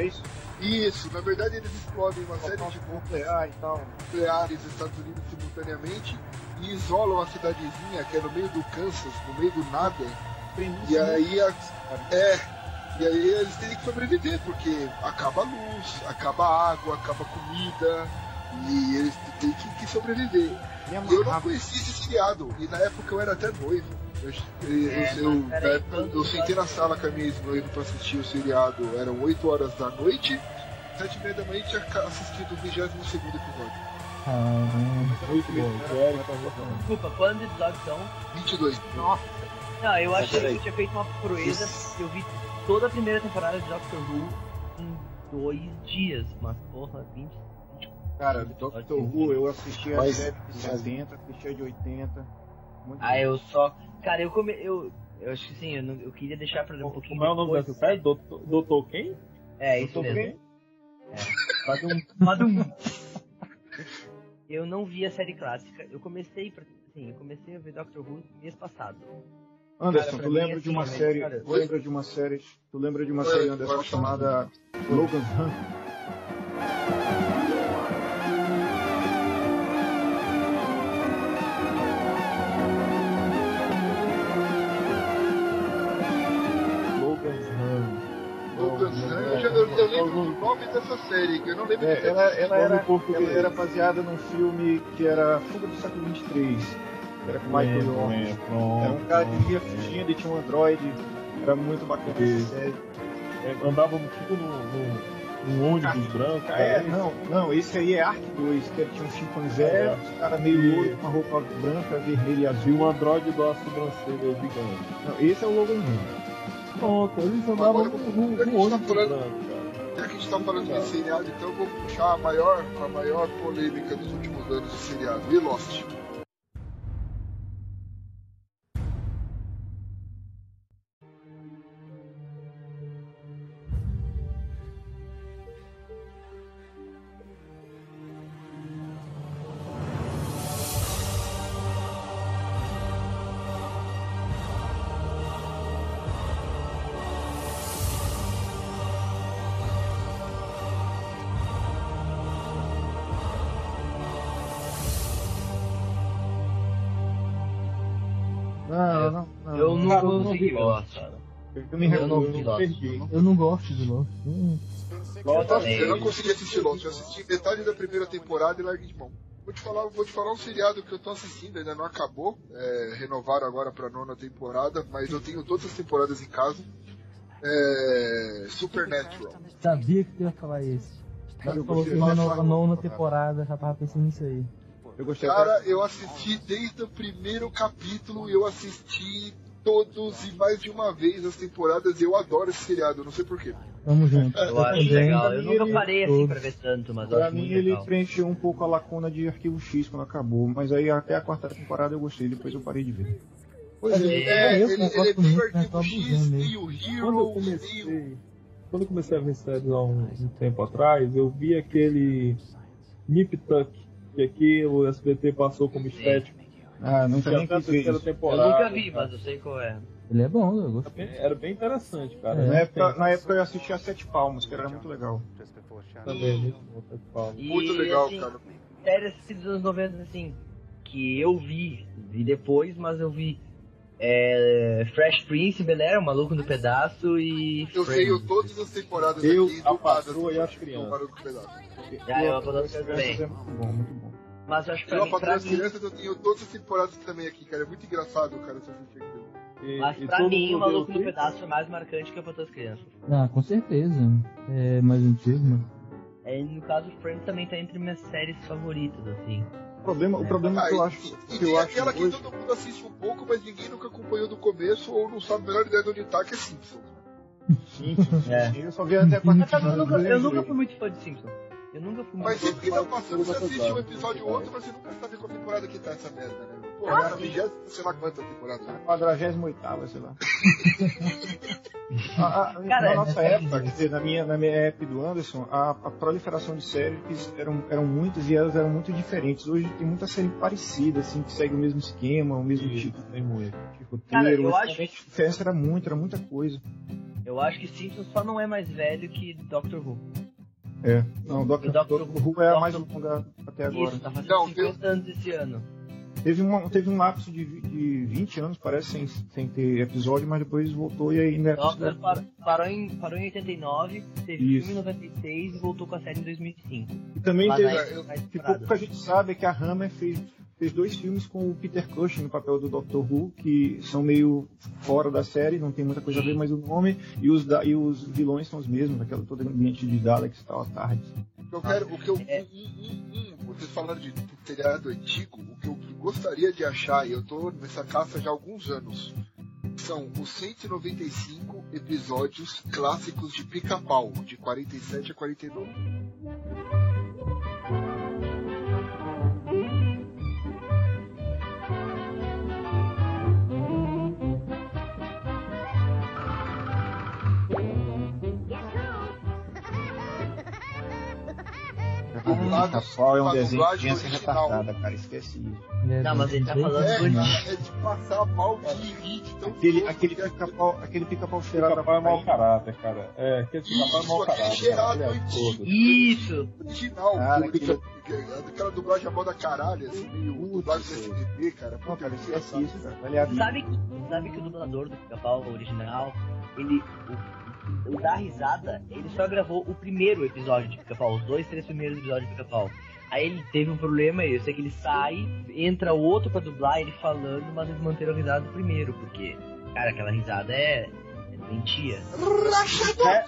é isso? Isso, na verdade eles explodem uma série de nuclear nucleares nos Estados Unidos simultaneamente e isolam a cidadezinha que é no meio do Kansas, no meio do nada. E aí, a- é, e aí eles têm que sobreviver, porque acaba a luz, acaba a água, acaba a comida, e eles têm que, que sobreviver. Eu não conhecia esse seriado, e na época eu era até noivo. Eu, eu, É, eu- peraí, na época, quantos eu sentei na sala com a minha ex-noiva pra assistir o seriado, eram 8 horas da noite, 7 e meia da manhã tinha assistido o 22 episódio. Caramba. Muito bom. Tá gostando. Desculpa, quantos episódios são? 22. Nossa. Não, eu achei que eu tinha feito uma proeza, eu vi toda a primeira temporada de Doctor Who em dois dias, mas porra, 20. Cara, Doctor Who, eu assisti a Mas- série de 70, assisti a de 80. Muito Ah, bom. eu só. Cara, eu come... eu, eu acho que sim, eu, não- eu queria deixar pra um pouquinho. Como é o nome dessa série? Doutor, Doutor quem? É, isso Doutor mesmo. quem? Badum, badum. [LAUGHS] Eu não vi a série clássica. Eu comecei, pra, assim, eu comecei a ver Doctor Who mês passado. Anderson, Cara, tu lembra de assim, uma né, série, cara, tu lembra de uma série, tu lembra de uma série Anderson chamada Logan's Run? Série, que eu não lembro É, ela, ela, era, ela era baseada num filme que era Fuga do Século 23, que era com Michael lembro, pronto, Era um cara que ia fugindo e tinha um androide. Era muito bacana essa série. É, Andávamos tipo no, no, num ônibus branco. É, né? não, não, esse aí é Ark 2, que tinha um chimpanzé, É. um cara meio louro, com uma roupa branca, vermelha e E azul. um androide da sobrancelha gigante. Não, esse é o Logan Run. Pronto, eles andavam a gente no ônibus tá branco, cara. Já que a gente tá falando de seriado, então eu vou puxar a maior, a maior polêmica dos últimos anos de seriado. E Lost. Eu, me Eu não eu perdi. Eu não gosto de Lost. Hum. Lost Eu não consegui assistir Lost, eu assisti metade da primeira temporada e larguei de mão. Vou te falar, vou te falar um seriado que eu tô assistindo, ainda não acabou. É, renovaram agora pra nona temporada, mas eu tenho todas as temporadas em casa. É, Supernatural. Sabia que tu ia falar isso. Cara, Você eu falou que na nona temporada, já tava pensando nisso aí. Eu gostei Cara, até- eu assisti desde o primeiro capítulo, eu assisti todos e mais de uma vez as temporadas. Eu adoro esse seriado, não sei porquê. Tamo junto. Eu acho legal. Eu nunca parei assim pra ver tanto, mas eu Pra acho mim muito ele legal. preencheu um pouco a lacuna de Arquivo X quando acabou, mas aí até a quarta temporada eu gostei, depois eu parei de ver. Pois É, é, é, eu ele, ele é meio? Arquivo X, meio Hero, meio... quando eu comecei a ver séries há um, um tempo atrás, eu vi aquele Nip Tuck, que aqui o SBT passou como estético. Ah, tem nem a terceira isso. Eu nunca vi, cara. mas eu sei qual é. Ele é bom, eu Era gostei. bem- Era bem interessante, cara. É. Na época, na época eu assisti a Sete Palmas, que era muito legal. Também. E, Muito legal, assim, cara. Séries assim, dos anos 90, assim, que eu vi, vi depois, mas eu vi é, Fresh Prince, Bel-Air, o Maluco no Pedaço e Eu Friends. tenho todas as temporadas Eu, aqui, a dubladas, Patroa e as do Crianças. Maluco no Pedaço. Ah, eu Eu- adoro também. É muito bom, muito bom. Mas eu acho que Eu, mim, pra das mim, Crianças, eu tenho todas as temporadas também aqui, cara. É muito engraçado, cara, essa assistir aquilo. E- mas pra mim o Maluco no Pedaço é mais marcante que a Patroa das Crianças. Ah, com certeza. É mais antigo, mano. É, no caso, Friends também tá entre minhas séries favoritas, assim. O problema, o problema Ah, que eu e- acho, E que eu acho aquela que hoje, todo mundo assiste um pouco, mas ninguém nunca acompanhou do começo ou não sabe a menor ideia de onde tá, que é Simpsons. Simpsons, É. eu só vi até a quarta eu nunca, eu nunca fui muito fã de Simpsons. Eu nunca fui Mas que tá passando, você assiste um episódio ou outro, mas você nunca sabe qual temporada que tá essa merda, né? Pô, é na vigésima, sei lá quanta temporada. né? 48 sei lá. [LAUGHS] A- a- Cara, na nossa é- época, quer dizer, na minha, na minha época do Anderson, a, a proliferação de séries eram, eram muitas e elas eram muito diferentes. Hoje tem muita série parecida, assim, que segue o mesmo esquema, o mesmo Isso, tipo tem muito. de roteiro. Cara, eu Antigamente, acho- A diferença era muito, era muita coisa. Eu acho que Simpsons só não é mais velho que Doctor Who. É. Não, Doctor, O Doctor Doctor Who é a mais longa até agora. Isso, tá fazendo Não, 50 anos esse ano. Teve, uma, teve um lapso de, de 20 anos, parece, sem, sem ter episódio, mas depois voltou e aí né, ainda é Doctor parou, parou, em, parou em 89, teve Isso. filme em 96 e voltou com a série em 2005. E também teve, aí, eu- mais que parado. pouco a gente sabe é que a Hammer fez, fez dois filmes com o Peter Cushing no papel do Doctor Who, que são meio fora da série, não tem muita coisa a ver, mas o nome e os, da- e os vilões são os mesmos, aquela todo ambiente de Daleks e tal, à tarde. Eu quero, o que eu, É. um, um, um, vocês falando de seriado antigo, o que eu gostaria de achar, e eu tô nessa caça já há alguns anos, são os 195 episódios clássicos de Pica-Pau, de 47 a 49. Dublado- Pica-Pau é um desenho de criança original. retardada, cara, esquece isso. É, Não, mas ele tá falando É, do- cara, é de passar mal de rir, tão Aquele, tosco aquele que é pica-pau aquele pica-pau cheirado Pica-pau é mau caráter, cara. É, aquele pica-pau é mau Isso, aquele caráter. cheirado cara. É. Isso! original. Cara, do- Aquela dublagem a moda caralho, assim, meio dublagem do SBT, cara. Não, Puta, cara, que esquece isso, cara. Sabe que, sabe que o dublador do Pica-Pau original, ele. O, o da risada, ele só gravou o primeiro episódio de Pica-Pau, os dois, três primeiros episódios de Pica-Pau. Aí ele teve um problema, eu sei que ele sai, entra outro pra dublar ele falando, mas eles manteram a risada do primeiro, porque, cara, aquela risada é. é doentia. É,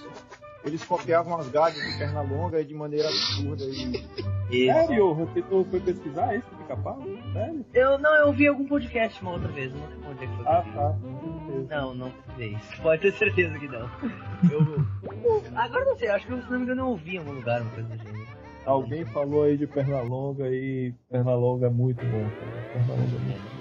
eles copiavam as gags de perna longa de maneira absurda e. Sério? Você foi pesquisar isso, pica-pau? Sério? Eu não, eu vi algum podcast uma outra vez, não sei onde é que foi. Ah, tá. Não, não pesquisei isso. [LAUGHS] Pode ter certeza que não. [LAUGHS] Eu, agora não sei, acho que se não me engano eu ouvi em algum lugar uma coisa do gênero. Alguém falou aí de Pernalonga e Pernalonga é muito bom. Cara. Pernalonga é muito bom.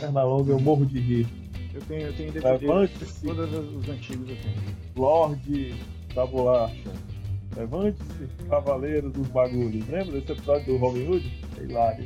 Pernalonga eu morro de rir. Eu tenho, eu tenho DVD. Todos os antigos eu tenho. Lorde da Bolacha. Levante-se, Cavaleiro dos Bagulhos. Lembra desse episódio do Robin Hood? Lá.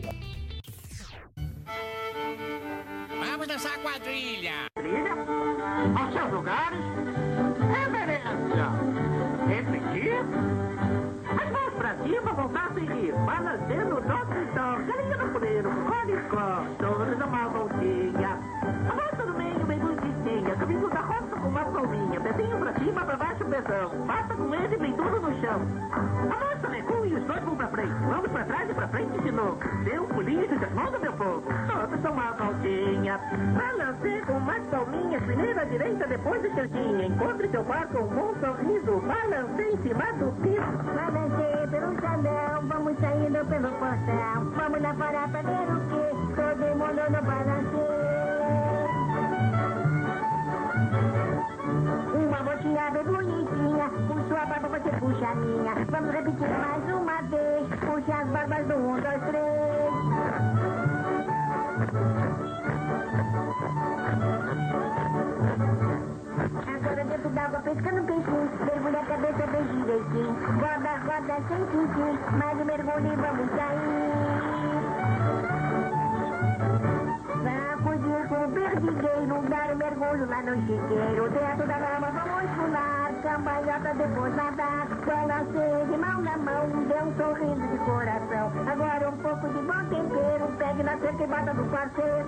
Cima, pra baixo, pezão. Passa com ele, vem tudo no chão. Avança, recua e os dois vão pra frente. Vamos pra trás e pra frente de novo. Deu um pulinho e desmonta, meu povo. Todos são uma voltinha. Balancei com umas palminhas. Primeiro à direita, depois esquerdinha. Encontre seu par com um bom sorriso. Balancei em cima do piso. Balancei pelo salão, vamos saindo pelo portão. Vamos lá fora pra ver o que todo mundo no balanceio. Voltinha bem bonitinha, puxa a barba, você puxa a minha. Vamos repetir mais uma vez, puxa as barbas do um, dois, três. Agora dentro d'água pescando peixinho, mergulha a cabeça bem direitinho. Roda, roda sem tintim, mais um mergulho e vamos sair. O perdigueiro, dar um mergulho lá no chiqueiro. Dentro da lama vamos pular, cambalhota depois nadar. Balancei de mão na mão, dê um sorriso de coração. Agora um pouco de bom tempero, pegue na cerca e bata no parceiro.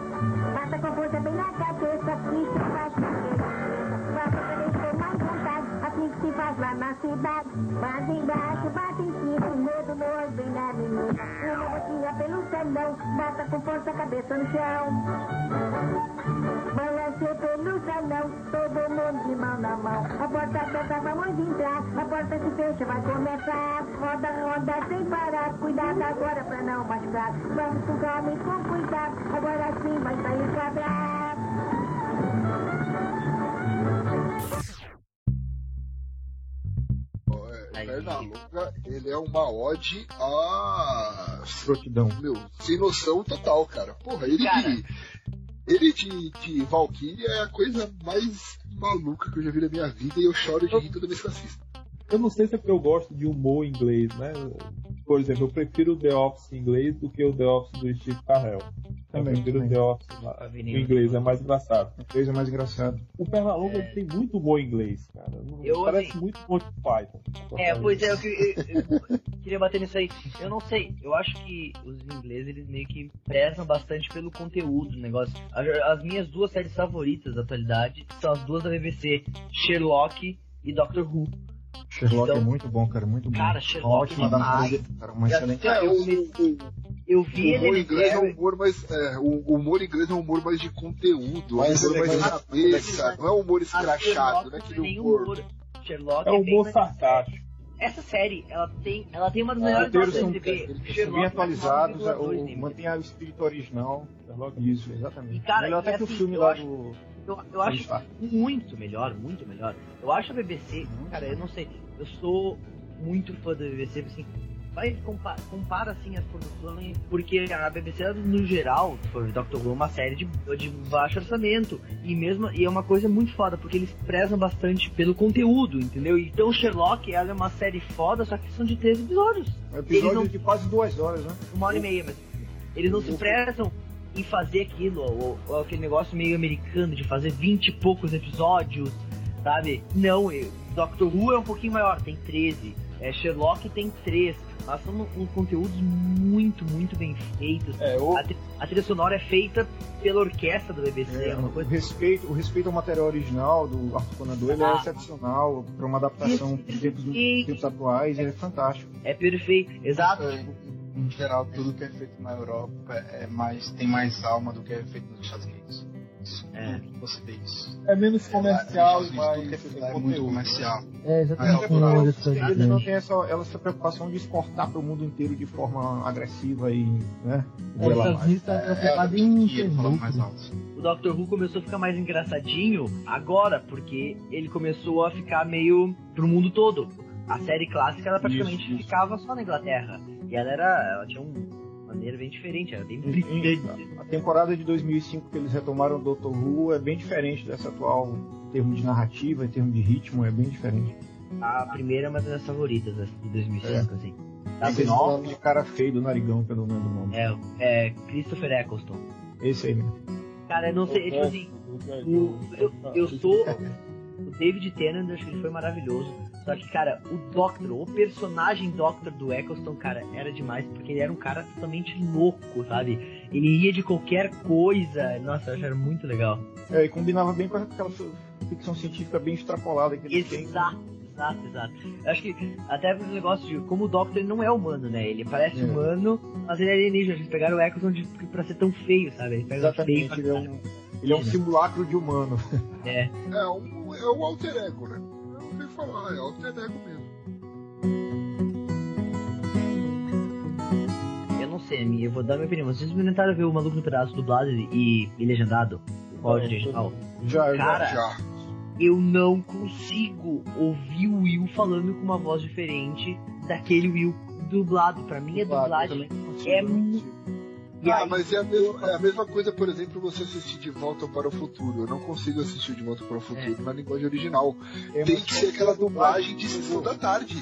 Bata com força bem na cabeça, isso faz com mais vontade, assim que se faz lá na cidade. Bate embaixo, bate em cima, olho bem na menina. Uma botinha pelo salão, bata com força a cabeça no chão. Balance pelo salão, todo mundo de mão na mão. A porta aberta, vamos entrar, a porta se fecha, vai começar. Roda, roda sem parar, cuidado agora pra não machucar. Vamos com calma e com cuidado, agora sim vai sair quadrado. Pernalonga, ele é uma ode a. Escrotidão. Meu, sem noção total, cara. Porra, ele de. Ele de, de Valkyria é a coisa mais maluca que eu já vi na minha vida e eu choro de rir toda vez que eu assisto. Eu não sei se é porque eu gosto de humor inglês, né? Por exemplo, eu prefiro o The Office em inglês do que o The Office do Steve Carell. Também, eu prefiro também. o The Office lá, em inglês, é mais engraçado. O inglês é mais engraçado. O Pernalonga ele tem muito em inglês, cara. Eu, Parece assim, muito Monty Python. É, pois é, eu, eu- eu [LAUGHS] queria bater nisso aí. Eu não sei, eu acho que os ingleses eles meio que prezam bastante pelo conteúdo do negócio. As, as minhas duas séries favoritas da atualidade são as duas da BBC, Sherlock e Doctor Who. Sherlock Então- é muito bom, cara, muito bom. Cara, Sherlock Ótima é demais. adaptação, cara, uma excelente. É, o, eu- Eu vi o humor ele. inglês é um humor mais. É, o humor inglês é um humor mais de conteúdo, Mais é um humor mais de cabeça, não é um humor escrachado, Sherlock né? tem nenhum humor. humor. Sherlock É bem humor mais- sarcástico. Essa série, ela tem, ela tem uma das Os melhores notas de TV. são Sherlock bem com atualizados, 9,2 o, nível. mantém o espírito original. Isso, exatamente. E, cara, Melhor até que o assim, filme lá acho- do. Eu, eu acho muito melhor, muito melhor. Eu acho a BBC, cara, eu não sei, eu sou muito fã da BBC, assim, vai compa compara assim as produções, porque a BBC no geral, for Doctor Who, é uma série de, de baixo orçamento e mesmo e é uma coisa muito foda, porque eles prezam bastante pelo conteúdo, entendeu? Então Sherlock, ela é uma série foda, só que são de três episódios. É um episódio não- de quase duas horas, né? uma hora e meia, mas eles não se prezam em fazer aquilo, ou, ou aquele negócio meio americano de fazer vinte e poucos episódios, sabe? Não, eu- Doctor Who é um pouquinho maior, tem 13. É, Sherlock tem 3. Mas são um, conteúdos muito, muito bem feitos. a, tri- a trilha sonora é feita pela orquestra do BBC. É, É, o, coisa respeito, o respeito ao material original do Arthur Conan Doyle é Ah. excepcional para uma adaptação dos tempos, E- tempos atuais, é fantástico. É perfeito, exato. É, em geral, tudo que é feito na Europa é mais, tem mais alma do que é feito nos Estados Unidos. É. Você vê isso. É menos comercial Nos e mais é é muito comercial. É, exatamente É, é, é, estou Eles não têm essa, essa preocupação de exportar para o mundo inteiro de forma agressiva e, né? É, os Estados Unidos preocupado em mais alto. O Doctor Who começou a ficar mais engraçadinho agora, porque ele começou a ficar meio pro mundo todo. A série clássica, ela praticamente Isso, isso. ficava só na Inglaterra. E ela era. Ela tinha uma maneira bem diferente, era bem brilhante. A temporada de 2005 que eles retomaram o Doctor Who é bem diferente dessa atual em termos de narrativa, em termos de ritmo, é bem diferente. A primeira é uma das minhas favoritas, essa de 2005, assim. Tá Esse nome de cara feio do narigão, que eu não lembro o nome. é, é Christopher Eccleston. Esse aí mesmo. Cara, eu não sei, tipo assim, o- eu, eu sou. O David Tennant, acho que ele foi maravilhoso. Só que, cara, o Doctor, o personagem Doctor do Eccleston, cara, era demais, porque ele era um cara totalmente louco, sabe? Ele ria de qualquer coisa. Nossa, eu acho que era muito legal. É, e combinava bem com aquela ficção científica bem extrapolada que têm. Exato, exato, exato. Eu acho que até pelo negócio de como o Doctor ele não é humano, né? Ele parece É. humano, mas ele é alienígena. Eles pegaram o Eccleston de, pra ser tão feio, sabe? Ele pega feio Exatamente, ele é um, ele é um simulacro de humano. É. É, um, é o alter ego, né? Eu não tenho que falar, é alter ego mesmo. Eu não sei, amigo, eu vou dar minha opinião. Vocês experimentaram ver o Maluco no Pedaço dublado e, e legendado? O áudio original? Já, Cara, Já. eu não consigo ouvir o Will falando com uma voz diferente daquele Will dublado. Pra mim, a dublagem é muito. Ah, aí, mas é a, mesma, é a mesma coisa, por exemplo, você assistir De Volta para o Futuro. Eu não consigo assistir De Volta para o Futuro na linguagem original. É Tem que ser aquela dublagem de sessão da tarde.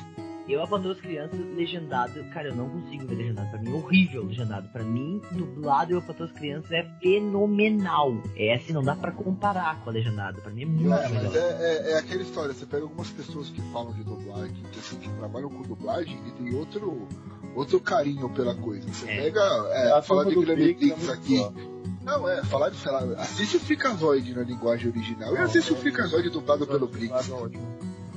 eu abandono as crianças legendado. Cara, eu não consigo ver legendado. Pra mim é horrível legendado. Pra mim, dublado eu abandono as crianças é fenomenal. É assim, não dá pra comparar com a legendada. Pra mim é muito É, melhor. é, é- é aquela história, você pega algumas pessoas que falam de dublagem, que, assim, que trabalham com dublagem e tem outro, outro carinho pela coisa. Você É. pega, é, A falar de Guilherme Pix é aqui. Não, é, falar de, sei lá, assiste o Freakazoid na linguagem original e assiste o Freakazoid dublado pelo Briggs.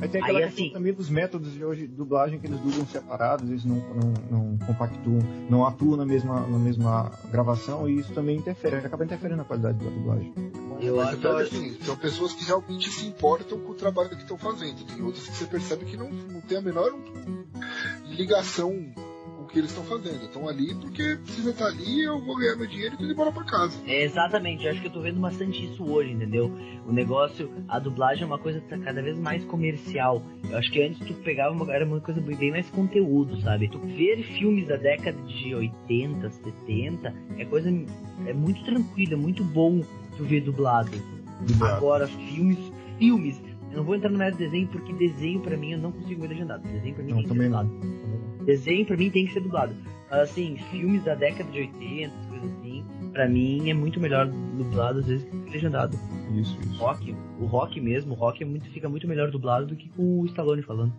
Aí tem aquela Aí, questão assim- também dos métodos de hoje dublagem que eles dublam separados, eles não, não, não compactuam, não atuam na mesma, na mesma gravação e isso também interfere, acaba interferindo na qualidade da dublagem. Eu Mas acho- assim, são pessoas que realmente se importam com o trabalho que estão fazendo. Tem outras que você percebe que não, não tem a menor ligação o que eles estão fazendo. Estão ali porque precisa estar ali, eu vou ganhar meu dinheiro e tô indo embora pra casa. É, exatamente, eu acho que eu tô vendo bastante isso hoje, entendeu? O negócio, a dublagem é uma coisa que tá cada vez mais comercial. Eu acho que antes tu pegava uma, era uma coisa bem mais conteúdo, sabe? Tu ver filmes da década de 80, 70 é coisa é muito tranquila, é muito bom tu ver dublado. Agora, filmes, filmes, eu não vou entrar no mérito de desenho porque desenho pra mim eu não consigo ver legendado. Desenho pra mim Não, ser também não. Desenho pra mim tem que ser dublado. Mas assim, filmes da década de 80, coisas assim, pra mim é muito melhor dublado às vezes que legendado. Isso, isso. Rock, o rock mesmo, o rock é muito, fica muito melhor dublado do que com o Stallone falando.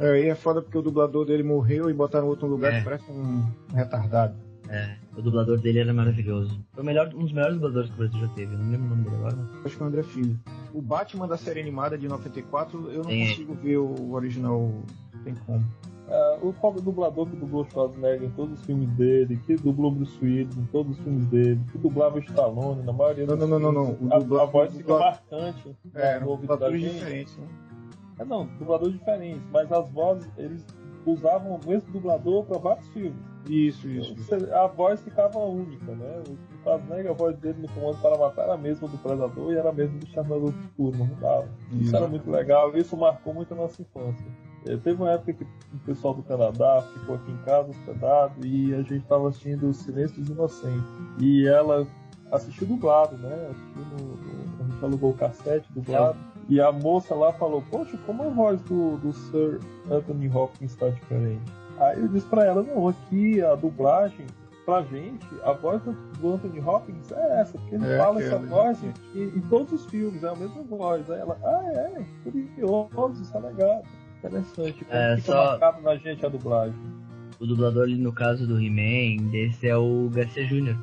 É, aí é foda porque o dublador dele morreu e botaram outro lugar É. que parece um retardado. É, o dublador dele era maravilhoso. Foi o melhor, um dos melhores dubladores que o Brasil já teve. Eu não lembro o nome dele agora. Acho que é o André Filho. O Batman da série animada de 94, eu não consigo ver o original, não tem como. É, o pobre dublador que dublou Schwarzenegger em todos os filmes dele, que dublou Bruce Willis em todos os filmes dele, que dublava Stallone na maioria Não, dos não, não, não, filmes. não. O A, dubla- a voz fica dubla- marcante É, ouvido da dubladores gente. diferentes, né? É, não, dubladores diferentes, mas as vozes, eles usavam o mesmo dublador para vários filmes. Isso, isso. Você- A voz ficava única, né? O Schwarzenegger, a voz dele no Comando para Matar era a mesma do Predador e era a mesma do do Futuro, não mudava. Isso Isso. era muito legal, isso marcou muito a nossa infância. Eh, Teve uma época que o pessoal do Canadá ficou aqui em casa hospedado e a gente estava assistindo Silêncio dos Inocentes. E ela assistiu dublado, né? Assistiu no, no- a gente alugou o cassete dublado. E a moça lá falou, poxa, como a voz do, do Sir Anthony Hopkins está diferente? Aí eu disse pra ela, não, aqui a dublagem, pra gente, a voz do, do Anthony Hopkins é essa, porque ele É fala aquela, essa voz em, em todos os filmes, é a mesma voz. Aí ela, ah, é, curioso, isso é legal. Interessante, como É, só- marcado na gente a dublagem. O dublador ali no caso do He-Man, desse é o Garcia Jr.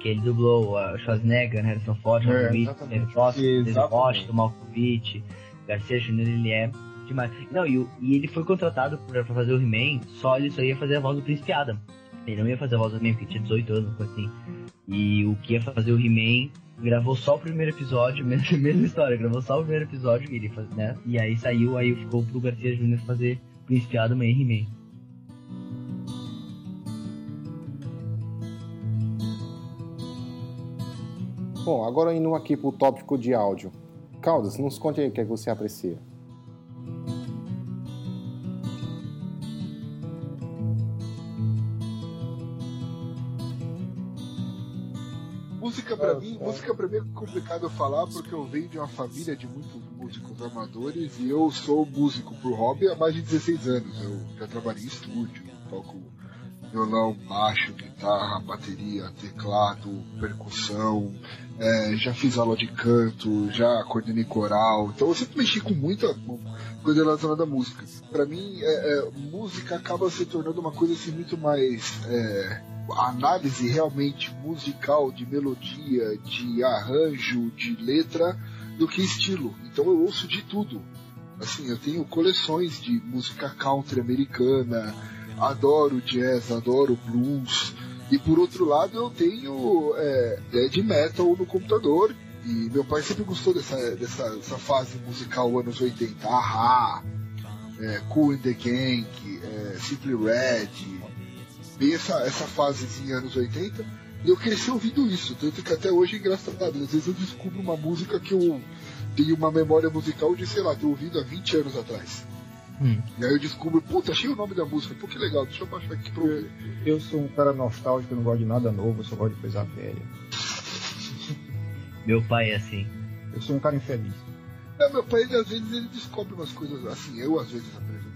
Que ele dublou a Schwarzenegger, Harrison Ford, É. David Foster. Washington, Malkovich. Garcia Jr. ele é demais. Não, e, e ele foi contratado pra, pra fazer o He-Man, só ele só ia fazer a voz do Príncipe Adam. Ele não ia fazer a voz do He-Man, porque tinha 18 anos, coisa assim. E o que ia fazer o He-Man gravou só o primeiro episódio, [LAUGHS] mesma, mesma história, gravou só o primeiro episódio, ele faz, né? E aí saiu, aí ficou pro Garcia Júnior fazer Príncipe Adam e He-Man. Bom, agora indo aqui pro tópico de áudio. Caldas, nos conte aí o que, é que você aprecia. Música pra mim, música pra mim é complicado falar porque eu venho de uma família de muitos músicos amadores e eu sou músico por hobby há mais de 16 anos. Eu já trabalhei em estúdio, toco violão, baixo, guitarra, bateria, teclado, percussão, é, já fiz aula de canto, já coordenei coral, então eu sempre mexi com muita coisa relacionada à música. Pra mim, é, é, música acaba se tornando uma coisa assim muito mais é, análise realmente musical, de melodia, de arranjo, de letra, do que estilo. Então eu ouço de tudo. Assim, eu tenho coleções de música country americana, adoro jazz, adoro blues. E por outro lado eu tenho é, dead metal no computador. E meu pai sempre gostou dessa, dessa, dessa fase musical anos 80. Ahá, é, Cool in the Gang, é, Simply Red, bem essa, essa fasezinha anos 80. E eu cresci ouvindo isso, tanto que até hoje é engraçado. Às vezes eu descubro uma música que eu tenho uma memória musical de, sei lá, ter ouvido há 20 anos atrás. Hum. E aí eu descubro, puta, achei o nome da música, pô, que legal, deixa eu baixar aqui pra ouvir. Eu sou um cara nostálgico, eu não gosto de nada novo, eu só gosto de coisa velha. Meu pai é assim. Eu sou um cara infeliz. É, meu pai, ele, às vezes, ele descobre umas coisas, assim, eu às vezes apresento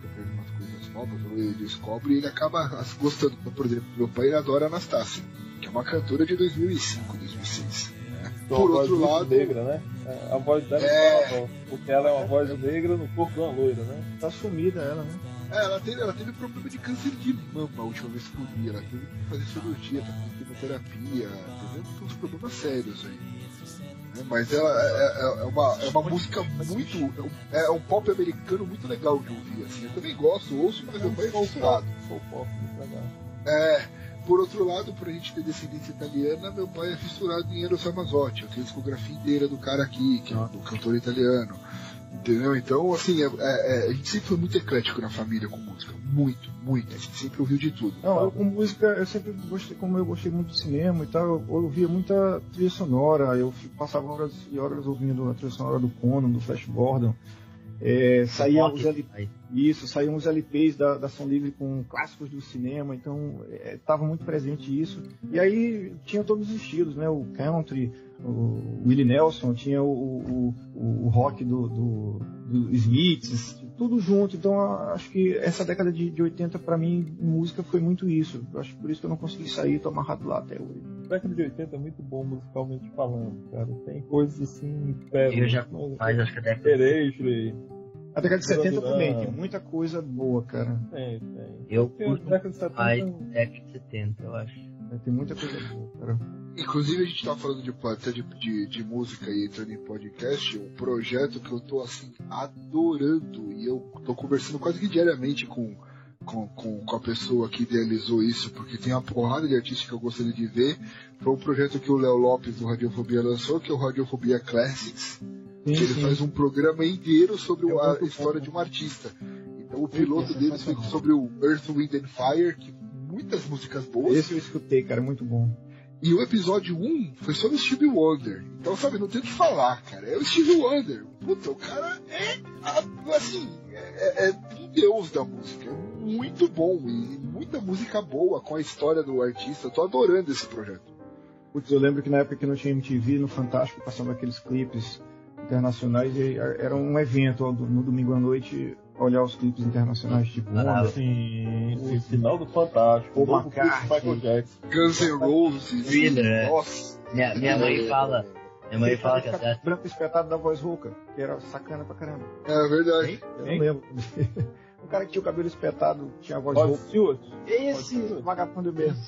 novas, ou ele descobre e ele acaba as- gostando. Por exemplo, meu pai, ele adora Anastácia, que é uma cantora de 2005, 2006. né? Por a voz outro lado, negra, né? É, A voz dela É. fala, porque ela é uma voz negra no corpo de uma loira, né? Tá sumida ela, né? É, ela teve, ela teve problema de câncer de mama a última vez que eu vi. Ela teve que fazer cirurgia, tá com quimioterapia? Tem uns problemas sérios aí. Né, Mas ela é, é- é uma, é uma música muito. é um- É um pop americano muito legal de ouvir. Assim. Eu também gosto, ouço, mas meu pai é pop, muito legal. É, por outro lado, por a gente ter descendência italiana, meu pai é fissurado em Eros Ramazzotti. Eu tenho a discografia inteira do cara aqui, que é um cantor italiano. Entendeu? Então, assim, é- é- é, a gente sempre foi muito eclético na família com música. Muito, muito. A gente sempre ouviu de tudo. Não, eu com música, eu sempre gostei, como eu gostei muito de cinema e tal, eu, ouvia muita trilha sonora, eu passava horas e horas ouvindo a trilha sonora do Conan, do Flash Gordon. É, saíam os L... Isso, saíam os LPs da, da Som Livre com clássicos do cinema, então estava muito presente isso. E aí tinha todos os estilos, né? O country, o Willie Nelson, tinha o, o, o, o rock do, do, do Smiths, tudo junto. Então acho que essa década de, de 80 para mim, em música foi muito isso. Eu acho que por isso que eu não consegui sair, tô amarrado lá até hoje. A década de 80 é muito bom musicalmente falando, cara. Tem coisas assim, pérolas, Eu já faz, acho que a década. A década de 70 Duran também, tem muita coisa boa, cara. Tem, tem. Eu curto década de 70 mais década de 70, eu acho. Tem muita coisa boa, cara. Inclusive, a gente tava falando de, até de, de, de música e entrando em podcast, um projeto que eu tô assim adorando e eu tô conversando quase que diariamente com, com, com, com a pessoa que idealizou isso, porque tem uma porrada de artistas que eu gostaria de ver. Foi um projeto que o Léo Lopes do Radiofobia lançou, que é o Radiofobia Classics. Que ele sim. faz um programa inteiro sobre É a história bom. de um artista. Então o piloto deles foi sobre o Earth, Wind and Fire, que muitas músicas boas. Esse eu escutei, cara, muito bom. E o episódio 1 foi sobre o Stevie Wonder. Então, sabe, não tem o que falar, cara. É o Stevie Wonder. Puta, o cara é, assim, é, é um deus da música. É muito bom. E muita música boa com a história do artista. Eu tô adorando esse projeto. Putz, eu lembro que na época que não tinha MTV, no Fantástico, passando aqueles clipes internacionais, e era um evento no domingo à noite olhar os clipes internacionais tipo Wonder. Sim, sim, final do Fantástico. O McCartney. Michael Jackson. Guns N' Roses. É. Nossa. Minha, minha mãe fala. Minha mãe fala que até. branco espetado da voz rouca, que era sacana pra caramba. É verdade. Eu não lembro. [LAUGHS] um cara que tinha o cabelo espetado, tinha a voz Rod rouca. Stewart. Esse vagabundo mesmo.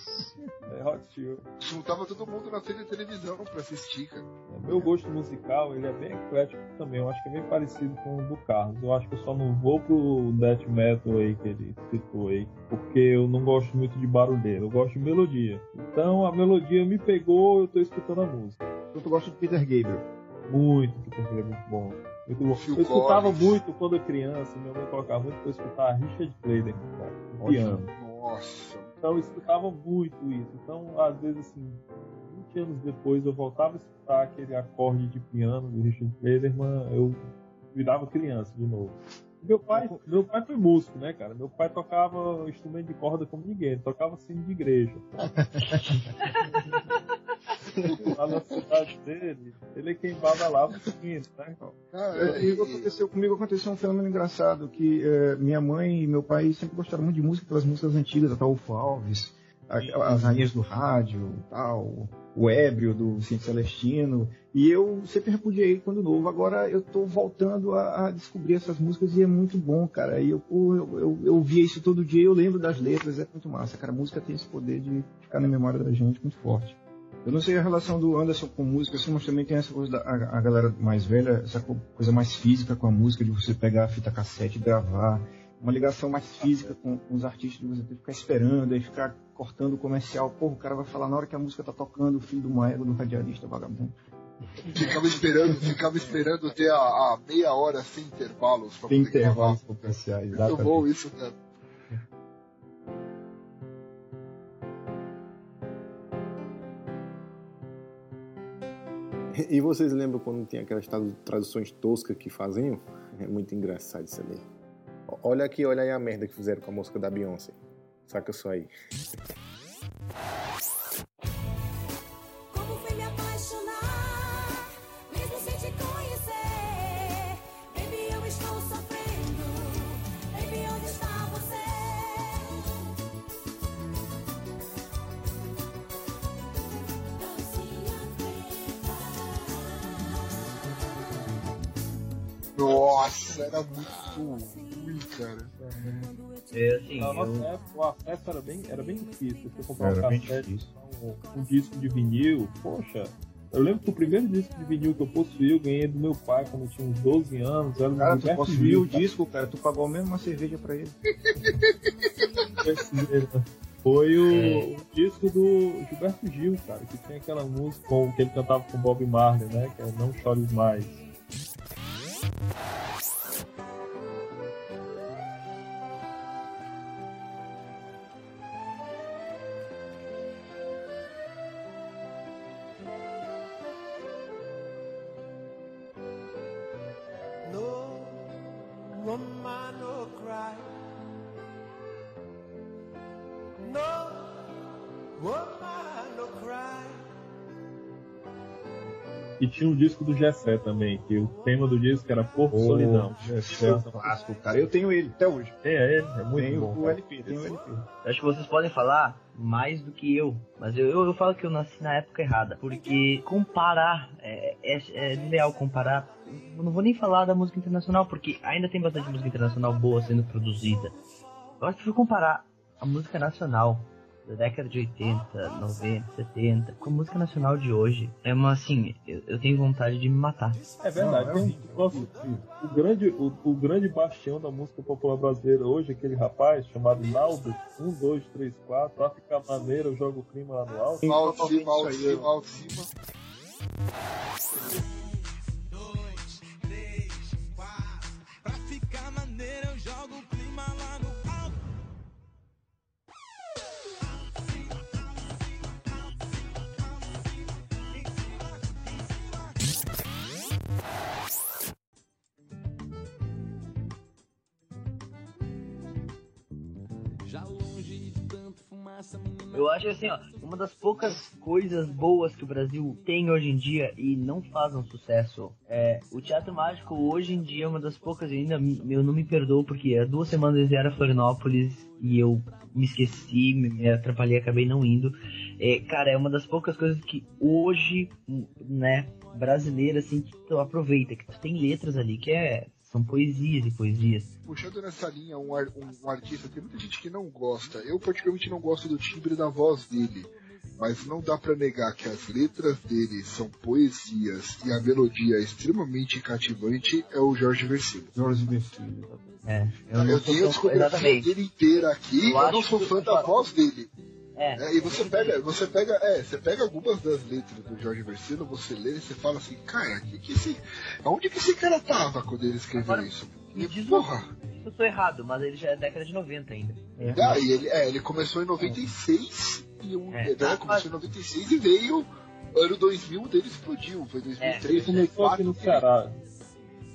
É Hot Steel. Juntava todo mundo na frente da televisão pra assistir, cara. Meu gosto musical, ele é bem eclético também. Eu acho que é bem parecido com o do Carlos. Eu acho que eu só não vou pro death metal aí que ele citou aí, porque eu não gosto muito de barulheiro. Eu gosto de melodia. Então a melodia me pegou, eu tô escutando a música. Então tu gosta de Peter Gabriel? Muito, Peter Gabriel, muito bom. Muito bom. Eu escutava muito quando eu criança, minha mãe colocava muito pra eu escutar Richard Clayton, cara, no piano. Nossa. Então eu escutava muito isso. Então, às vezes, assim, 20 anos depois eu voltava a escutar aquele acorde de piano do Richard Clayderman, eu virava criança de novo. Meu pai, meu pai foi músico, né, cara? Meu pai tocava instrumento de corda como ninguém, ele tocava sino de igreja. [LAUGHS] lá na cidade dele, ele queimava lá o sino, né? É, e aconteceu, comigo aconteceu um fenômeno engraçado, que é, minha mãe e meu pai sempre gostaram muito de música, pelas músicas antigas, da Taúfo Alves, a- as rainhas do rádio, tal, o ébrio do Cinto Celestino, e eu sempre repudiei quando novo, agora eu tô voltando a, a descobrir essas músicas e é muito bom, cara, e eu, eu, eu, eu via isso todo dia, eu lembro das letras, é muito massa, cara, a música tem esse poder de ficar na memória da gente muito forte. Eu não sei a relação do Anderson com música, assim, mas também tem essa coisa da a, a galera mais velha, essa co- coisa mais física com a música, de você pegar a fita cassete e gravar. Uma ligação mais física com, com os artistas, de você ter que ficar esperando, aí ficar cortando o comercial. Porra, o cara vai falar na hora que a música tá tocando, o filho do Maego, do radialista, vagabundo. Ficava esperando, ficava esperando ter a, a meia hora sem intervalos pra Tem poder gravar. intervalos comerciais, Muito bom isso, cara. [LAUGHS] E vocês lembram quando tinha aquelas tradu- traduções toscas que faziam? É muito engraçado isso ali. Olha aqui, olha aí a merda que fizeram com a música da Beyoncé. Saca só aí. Nossa, era muito ruim, cara. É assim, Na nossa eu- época, o acesso era bem, era bem difícil. Você comprar Era um cassete, um, um disco de vinil, poxa. Eu lembro que o primeiro disco de vinil que eu possuí, eu ganhei do meu pai quando eu tinha uns 12 anos. Era Cara, tu Gilberto possuiu Gil, o disco, cara, tu pagou mesmo uma cerveja pra ele. [LAUGHS] Foi o, É. o disco do Gilberto Gil, cara, que tem aquela música com, que ele cantava com Bob Marley, né? Que é Não Chores Mais. Tinha um disco do Gessé também, que o tema do disco era Porto Solidão. Esse é um clássico, cara. Eu tenho ele até hoje. Tem ele, é muito Tenho bom. o. LP, tenho o LP. Eu acho que vocês podem falar mais do que eu, mas eu, eu, eu falo que eu nasci na época errada, porque comparar, é, é, é desleal comparar, eu não vou nem falar da música internacional, porque ainda tem bastante música internacional boa sendo produzida. Eu acho que se comparar a música nacional da década de 80, 90, 70, com a música nacional de hoje, é uma assim, eu, eu tenho vontade de me matar. É verdade. tem- nossa, o, grande, o, o grande bastião da música popular brasileira hoje, aquele rapaz chamado Naldo, 1, 2, 3, 4, pra ficar maneiro, eu jogo o clima lá no alto. Alto, cima, alto, Eu acho assim, ó, uma das poucas coisas boas que o Brasil tem hoje em dia e não faz um sucesso é o teatro mágico hoje em dia é uma das poucas ainda eu não me perdoo porque há duas semanas eles vieram a Florianópolis e eu me esqueci, me atrapalhei, acabei não indo. É, cara, é uma das poucas coisas que hoje, né, brasileira assim, que tu aproveita, que tu tem letras ali que é são poesias e poesias. Puxando nessa linha um, ar- um- um artista, tem muita gente que não gosta. Eu particularmente não gosto do timbre da voz dele. mas não dá pra negar que as letras dele são poesias e a melodia é extremamente cativante, é o Jorge Versilo. Jorge Versilo. É, Eu, não sou tenho a discografia exatamente. dele inteira aqui, Eu eu, não sou que- fã da voz dele. É. É, e você pega, você pega, é, você pega algumas das letras do Jorge Versilo, você lê e você fala assim, cara, que que esse, aonde que esse cara tava quando ele escreveu Agora, isso? Me E, diz porra, se eu tô errado, mas ele já é década de 90 ainda. ah, e ele, é, ele começou em 96 e um, É. né, começou em 96 e veio ano 2000 dele explodiu, foi 2003, Ele começou aqui 2004. no Ceará.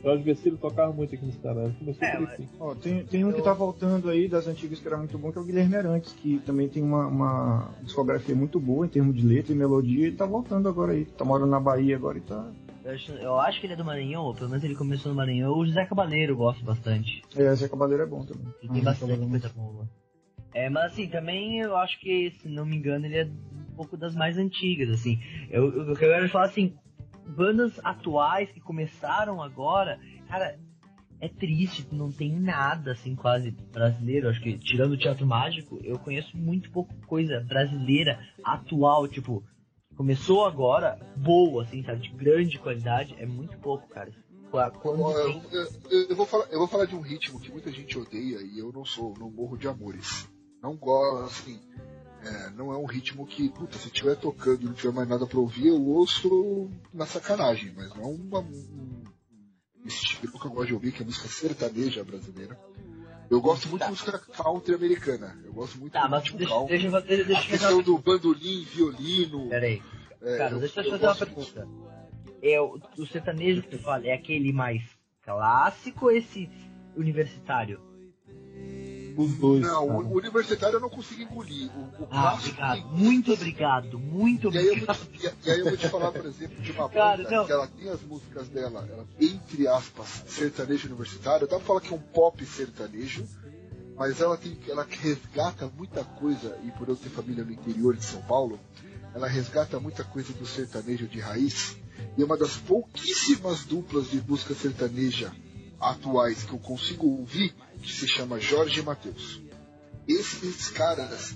Jorge Vecilo tocava muito aqui. Ele começou É, por aqui. Ó, tem, tem um que tá voltando aí das antigas que era muito bom, que é o Guilherme Arantes, que também tem uma, uma discografia muito boa em termos de letra e melodia, e tá voltando agora aí. Tá morando na Bahia agora e tá. Eu acho, eu acho que ele é do Maranhão, ou pelo menos ele começou no Maranhão. O José Cabaleiro eu gosto bastante. É, Zé Cabaleiro é bom também. Ele tem bastante coisa boa. É, mas assim, também eu acho que, se não me engano, ele é um pouco das mais antigas, assim. Eu, eu, eu quero falar assim, bandas atuais que começaram agora, cara, é triste, não tem nada, assim, quase brasileiro. Acho que, tirando o Teatro Mágico, eu conheço muito pouco coisa brasileira atual, tipo, começou agora, boa, assim, sabe, de grande qualidade, é muito pouco, cara. Quando Ó, tem- Eu, eu- eu vou falar, eu vou falar de um ritmo que muita gente odeia e eu não sou, não morro de amores. Não gosto, assim, é, não é um ritmo que, puta, se estiver tocando e não tiver mais nada pra ouvir, eu ouço na sacanagem, mas não é uma, um estilo que eu gosto de ouvir, que é música sertaneja brasileira. Eu gosto muito de música country americana. Eu gosto muito Tá, mas deixa, country. deixa, deixa, deixa A questão uma do bandolim, violino. Peraí. É, Cara, eu- deixa eu eu fazer uma pergunta. É, o, o sertanejo que tu fala, é aquele mais clássico ou esse universitário? Os dois. Não, cara. o universitário eu não consigo engolir. O, o Ah, obrigado. tem- Muito obrigado. Muito E aí, eu vou obrigado. te, e- e aí eu vou te falar, por exemplo, de uma Cara, banda não. que ela tem as músicas dela, ela, entre aspas, sertanejo universitário. Dá pra falar que é um pop sertanejo, mas ela tem ela resgata muita coisa, e por eu ter família no interior de São Paulo, ela resgata muita coisa do sertanejo de raiz. E é uma das pouquíssimas duplas de música sertaneja atuais que eu consigo ouvir, que se chama Jorge Matheus. Esses caras,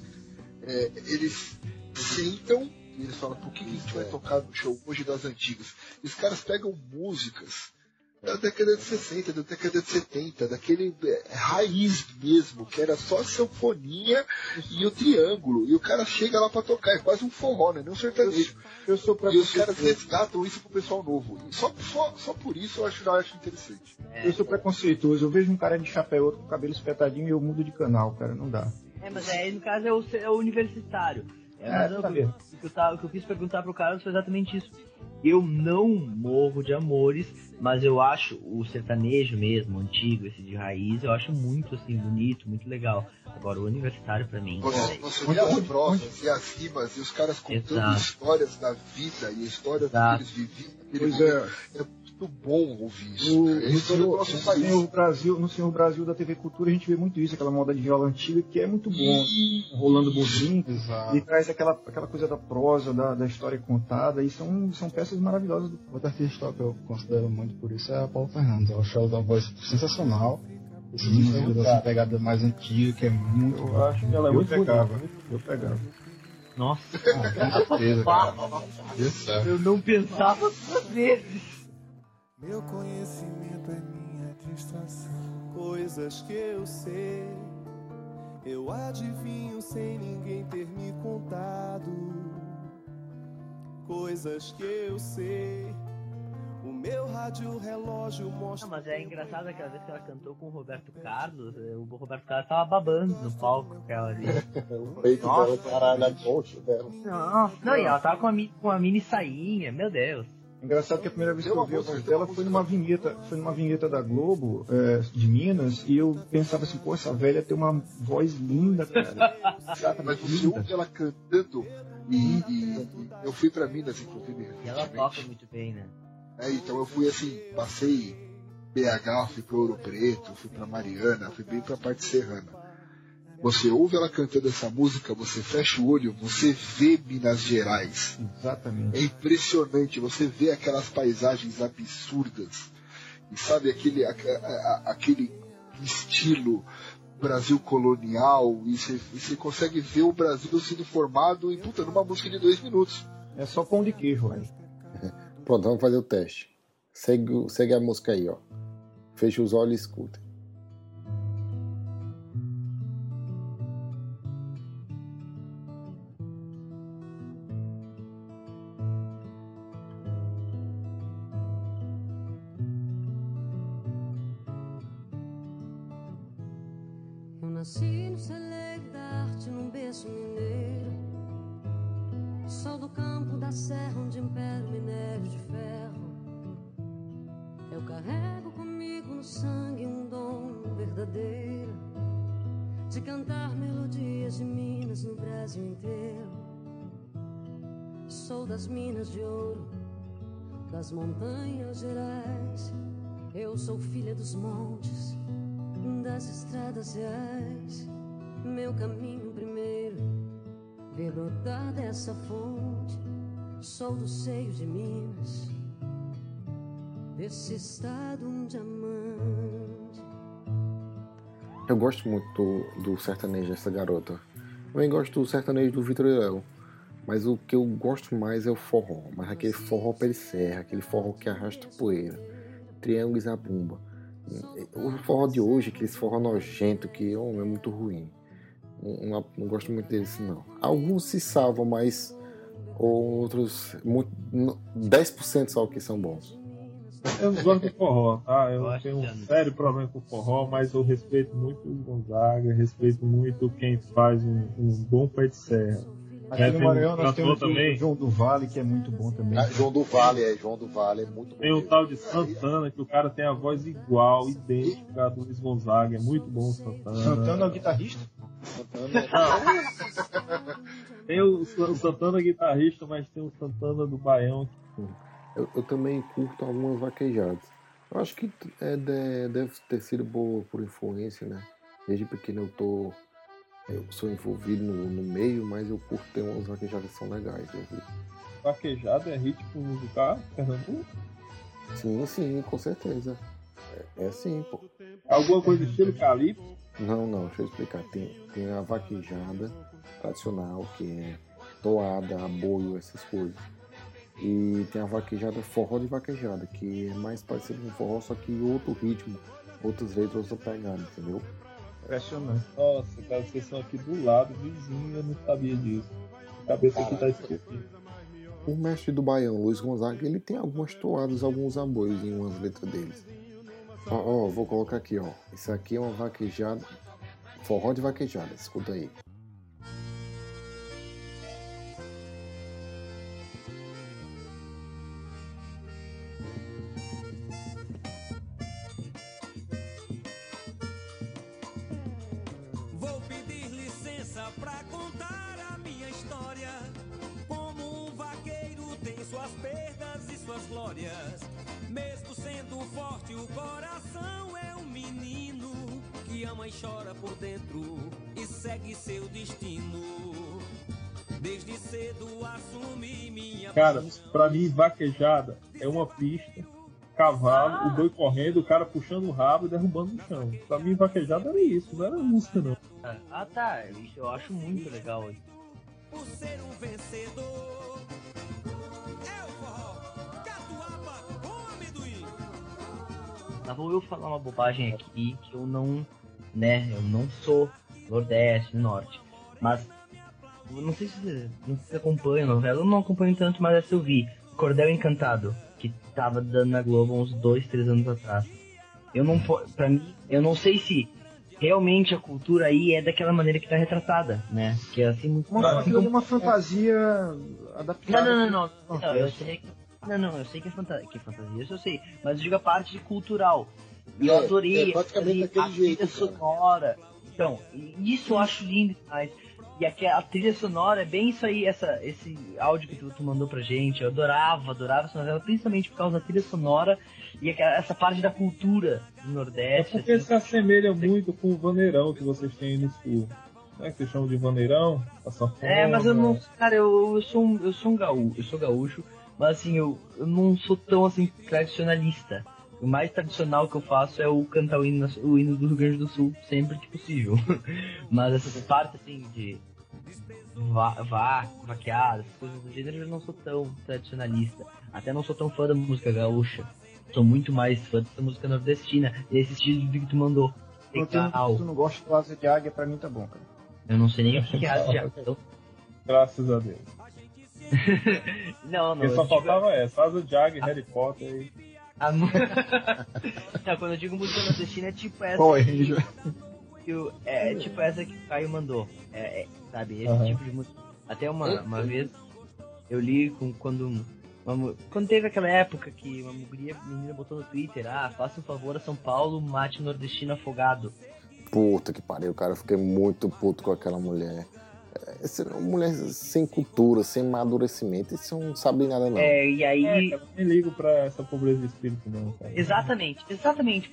é, eles sentam e eles falam, por que, que a gente vai tocar no show hoje das antigas? E os caras pegam músicas da década de 60, da década de 70, daquele é, raiz mesmo, que era só a sanfoninha e o triângulo. E o cara chega lá pra tocar, é quase um forró, né? Nem um sertanejo. Eu sou E os caras resgatam isso pro pessoal novo. E só, só, só por isso eu acho, eu acho interessante. Eu sou preconceituoso. Eu vejo um cara de chapéu, outro com cabelo espetadinho e eu mudo de canal, cara. Não dá. É, mas aí no caso é o, é o universitário. É, É, mas eu- tá vendo. o, que eu tava- o que eu quis perguntar pro Carlos foi exatamente isso. Eu não morro de amores, mas eu acho o sertanejo mesmo, antigo, esse de raiz, eu acho muito assim, bonito, muito legal. Agora, o universitário pra mim. Você, peraí. você vê as prosas e as rimas e os caras contando Exato. histórias da vida e histórias do Exato. que eles viviam. Pois é. é. Muito bom ouvir isso. No, cara. É no, senhor, no Brasil, no Senhor Brasil da TV Cultura a gente vê muito isso, aquela moda de viola antiga que é muito bom. Rolando Bozinho Exato. e traz aquela, aquela coisa da prosa, da, da história contada, e são, são peças maravilhosas. Do... Outro artista que eu considero muito por isso é a Paulo Fernandes. Eu acho ela uma voz sensacional. Esse Sim, disco dessa cara. pegada mais antiga, que é muito Eu acho que ela é Eu muito pegava. bonita. Eu pegava. Nossa, Ah, com certeza, cara. É. eu não pensava duas vezes. Meu conhecimento é minha distração. Coisas que eu sei, eu adivinho sem ninguém ter me contado. Coisas que eu sei, o meu rádio relógio Não, mostra. mas é engraçado aquela vez que ela cantou com o Roberto Carlos, eh, o Roberto Carlos tava babando no palco com ela ali. [LAUGHS] O peito dela parar na coxa dela. Não, não, e ela tava com a, com a mini sainha, meu Deus. Engraçado que a primeira vez que eu vi a voz dela foi numa vinheta, foi numa vinheta da Globo, é, de Minas, e eu pensava assim, pô, essa velha tem uma voz linda, cara. [LAUGHS] Mas Exatamente, você linda. ouve ela cantando e, e- e eu fui pra Minas, inclusive, E ela toca muito bem, né? É, então eu fui assim, passei BH, fui pra Ouro Preto, fui pra Mariana, fui bem pra parte serrana. Você ouve ela cantando essa música, você fecha o olho, você vê Minas Gerais. Exatamente. É impressionante, você vê aquelas paisagens absurdas. E sabe aquele, a- a- a- aquele estilo Brasil colonial e você, consegue ver o Brasil sendo formado em puta numa música de dois minutos. É só pão de queijo, velho. [LAUGHS] Pronto, vamos fazer o teste. Segue, segue a música aí, ó. Fecha os olhos e escuta. Sou do seio de Minas, desse estado um diamante. Eu gosto muito do, do sertanejo dessa garota. Também gosto do sertanejo do Vitor Léo. Mas o que eu gosto mais é o forró. Mas aquele forró pé de serra, aquele forró que arrasta poeira. Triângulo e zabumba. O forró de hoje, aquele forró nojento, que oh, é muito ruim. Não, não- não gosto muito desse, não. Alguns se salvam, mas outros, muito, 10% só que são bons. Eu não gosto do forró, tá? Eu Gosto, tenho um sério problema com o forró, mas eu respeito muito o Gonzaga, respeito muito quem faz um, um bom pé de serra. Aqui É, no tem Maranhão nós temos também. o João do Vale, que é muito bom também. Ah, João do Vale, é, João do Vale, é muito bom. Tem o mesmo. tal de Santana, que o cara tem a voz igual, idêntica a do Luiz Gonzaga. É muito bom o Santana. Santana é o guitarrista? [LAUGHS] Tem o, o Santana guitarrista, mas tem o Santana do Baião. Eu, eu também curto algumas vaquejadas. Eu acho que é, de- deve ter sido boa por influência, né? Desde pequeno eu tô. Eu sou envolvido no, no meio, mas eu curto ter umas vaquejadas que são legais. de ouvir. Vaquejada é ritmo musical, Pernambuco? Sim, sim, com certeza. É, é sim, pô. Alguma coisa estilo Calypso? Não, não, deixa eu explicar. Tem, tem a vaquejada tradicional, que é toada, aboio, essas coisas. E tem a vaquejada forró de vaquejada, que é mais parecido com forró, só que outro ritmo, outras letras, outra pegada, entendeu? Impressionante. Nossa, cara, vocês são aqui do lado, vizinho, eu não sabia disso. A cabeça aqui tá esquecida. O mestre do Baião, Luiz Gonzaga, ele tem algumas toadas, alguns aboios em umas letras deles. Ó, ó, vou colocar aqui, ó. Isso aqui é uma vaquejada, forró de vaquejada, escuta aí. Pra mim, vaquejada é uma pista, cavalo, o boi correndo, o cara puxando o rabo e derrubando no chão. Pra mim, vaquejada era isso, não era música, não. Ah tá, isso eu acho muito legal. por ser um vencedor. É o forró, catuaba com amendoim. Lá vou eu falar uma bobagem aqui que eu não, né, eu não sou Nordeste, Norte, mas não sei se você, não sei se você acompanha a novela, eu não acompanho tanto, mas essa eu vi, Cordel Encantado, que tava dando na Globo uns dois, três anos atrás. Eu não, pra mim, eu não sei se realmente a cultura aí é daquela maneira que tá retratada, né, que é assim muito Uma, assim é uma fantasia não, adaptada. não, não, não. Não, Não, eu sei que. Não, não, eu sei que é, fanta que é fantasia, isso eu sei. Mas eu digo a parte cultural. E eu É, adorei é praticamente a, a jeito, trilha sonora. Então, isso eu acho lindo demais. E aqui, a trilha sonora é bem isso aí, essa, esse áudio que tu, tu mandou pra gente. Eu adorava, adorava essa novela, principalmente por causa da trilha sonora e aquela- essa parte da cultura do É Nordeste. porque se assemelha muito com o vaneirão que vocês têm no sul. Né? Que vocês chamam de vaneirão. É, mas eu não. Cara, eu, eu sou um, eu sou um gaúcho, eu sou gaúcho, mas assim, eu, eu não sou tão assim tradicionalista. O mais tradicional que eu faço é o cantar o hino, o hino do Rio Grande do Sul sempre que possível. [LAUGHS] Mas essas partes assim de vá, vá vaqueadas, coisas do gênero, eu não sou tão tradicionalista. Até não sou tão fã da música gaúcha. Sou muito mais fã da música nordestina, desse estilo que tu mandou. Então, se tu não gosta de asa de águia, pra mim tá bom, cara. Eu não sei nem o que é asa de águia. [LAUGHS] Então... Graças a Deus. [LAUGHS] não, não. Porque só eu digo- faltava essa, Asa de Águia, Harry Potter e... A mu- [LAUGHS] não, quando eu digo música nordestina é tipo essa. Power que- Ranger. que o- é, tipo essa que o Caio mandou. É, é, sabe, esse tipo de música. Até uma, uma vez eu li com, quando. uma quando teve aquela época que uma guria menina botou no Twitter, ah, faça um favor a São Paulo, mate nordestino afogado. Puta que pariu, cara. Eu fiquei muito puto com aquela mulher. É, Essa é uma mulher sem cultura, sem amadurecimento. Isso não sabe nada, não. É, e aí. É, cara, nem ligo pra essa pobreza de espírito, não, cara. Exatamente, exatamente.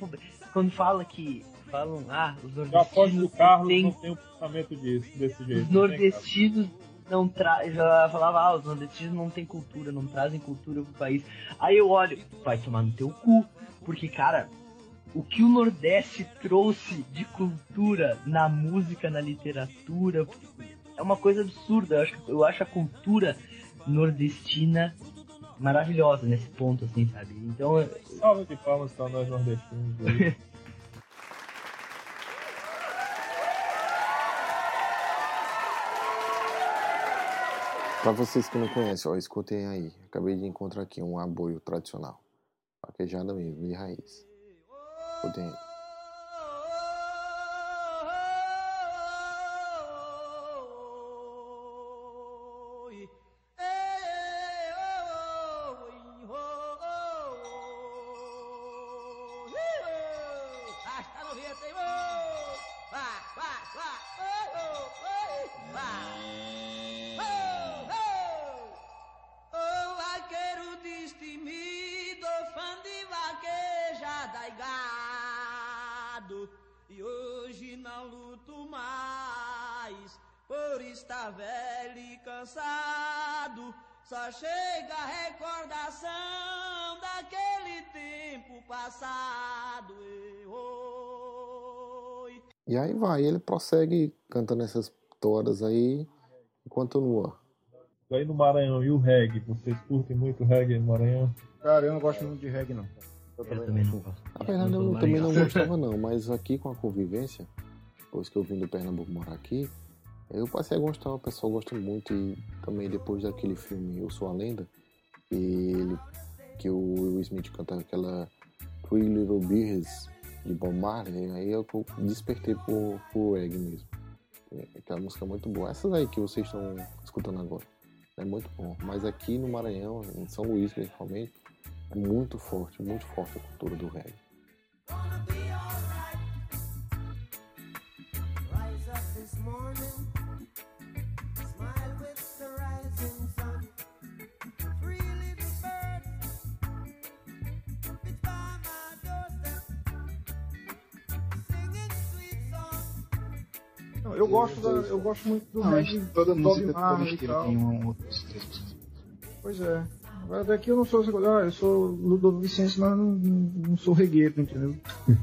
Quando fala que. Falam, ah, os Eu nordestinos o Carlos têm não tem um pensamento disso, desse jeito. Os não tem, nordestinos não trazem. Já falava, ah, os nordestinos não têm cultura, não trazem cultura pro país. Aí eu olho, vai tomar no teu cu. Porque, cara, o que o Nordeste trouxe de cultura na música, na literatura, é uma coisa absurda. Eu acho, eu acho a cultura nordestina maravilhosa nesse ponto, assim, sabe? Então. Salve de palmas pra nós nordestinos. aí. [LAUGHS] Pra vocês que não conhecem, ó, escutem aí. Acabei de encontrar aqui um aboio tradicional. Vaquejada mesmo, de raiz. Escutem aí. Só chega a recordação daquele tempo passado. E, oi. E aí vai, ele prossegue cantando essas todas aí e continua. Aí no Maranhão, e o reggae? Vocês curtem muito reggae no Maranhão? Cara, eu não gosto muito de reggae, não. eu também não gosto. Na verdade, eu também não [LAUGHS] gostava não, mas aqui com a convivência, depois que eu vim do Pernambuco morar aqui, eu passei a gostar, o pessoal gosta muito e também depois daquele filme Eu Sou a Lenda, que, ele, que o Will Smith canta aquela Three Little Beers de Bob Marley, aí eu despertei por, por reggae mesmo. É, Aquela música é muito boa. Essas aí que vocês estão escutando agora. É muito bom. Mas aqui no Maranhão, em São Luís principalmente, é muito forte, muito forte a cultura do reggae. Gosto, da, eu gosto muito do Não, mas reggae toda música, todo estilo tem um outro texto. Pois é. Agora daqui eu não sou ah, eu sou Ludovico Vicente, mas não, não, não sou regueiro, entendeu? [LAUGHS]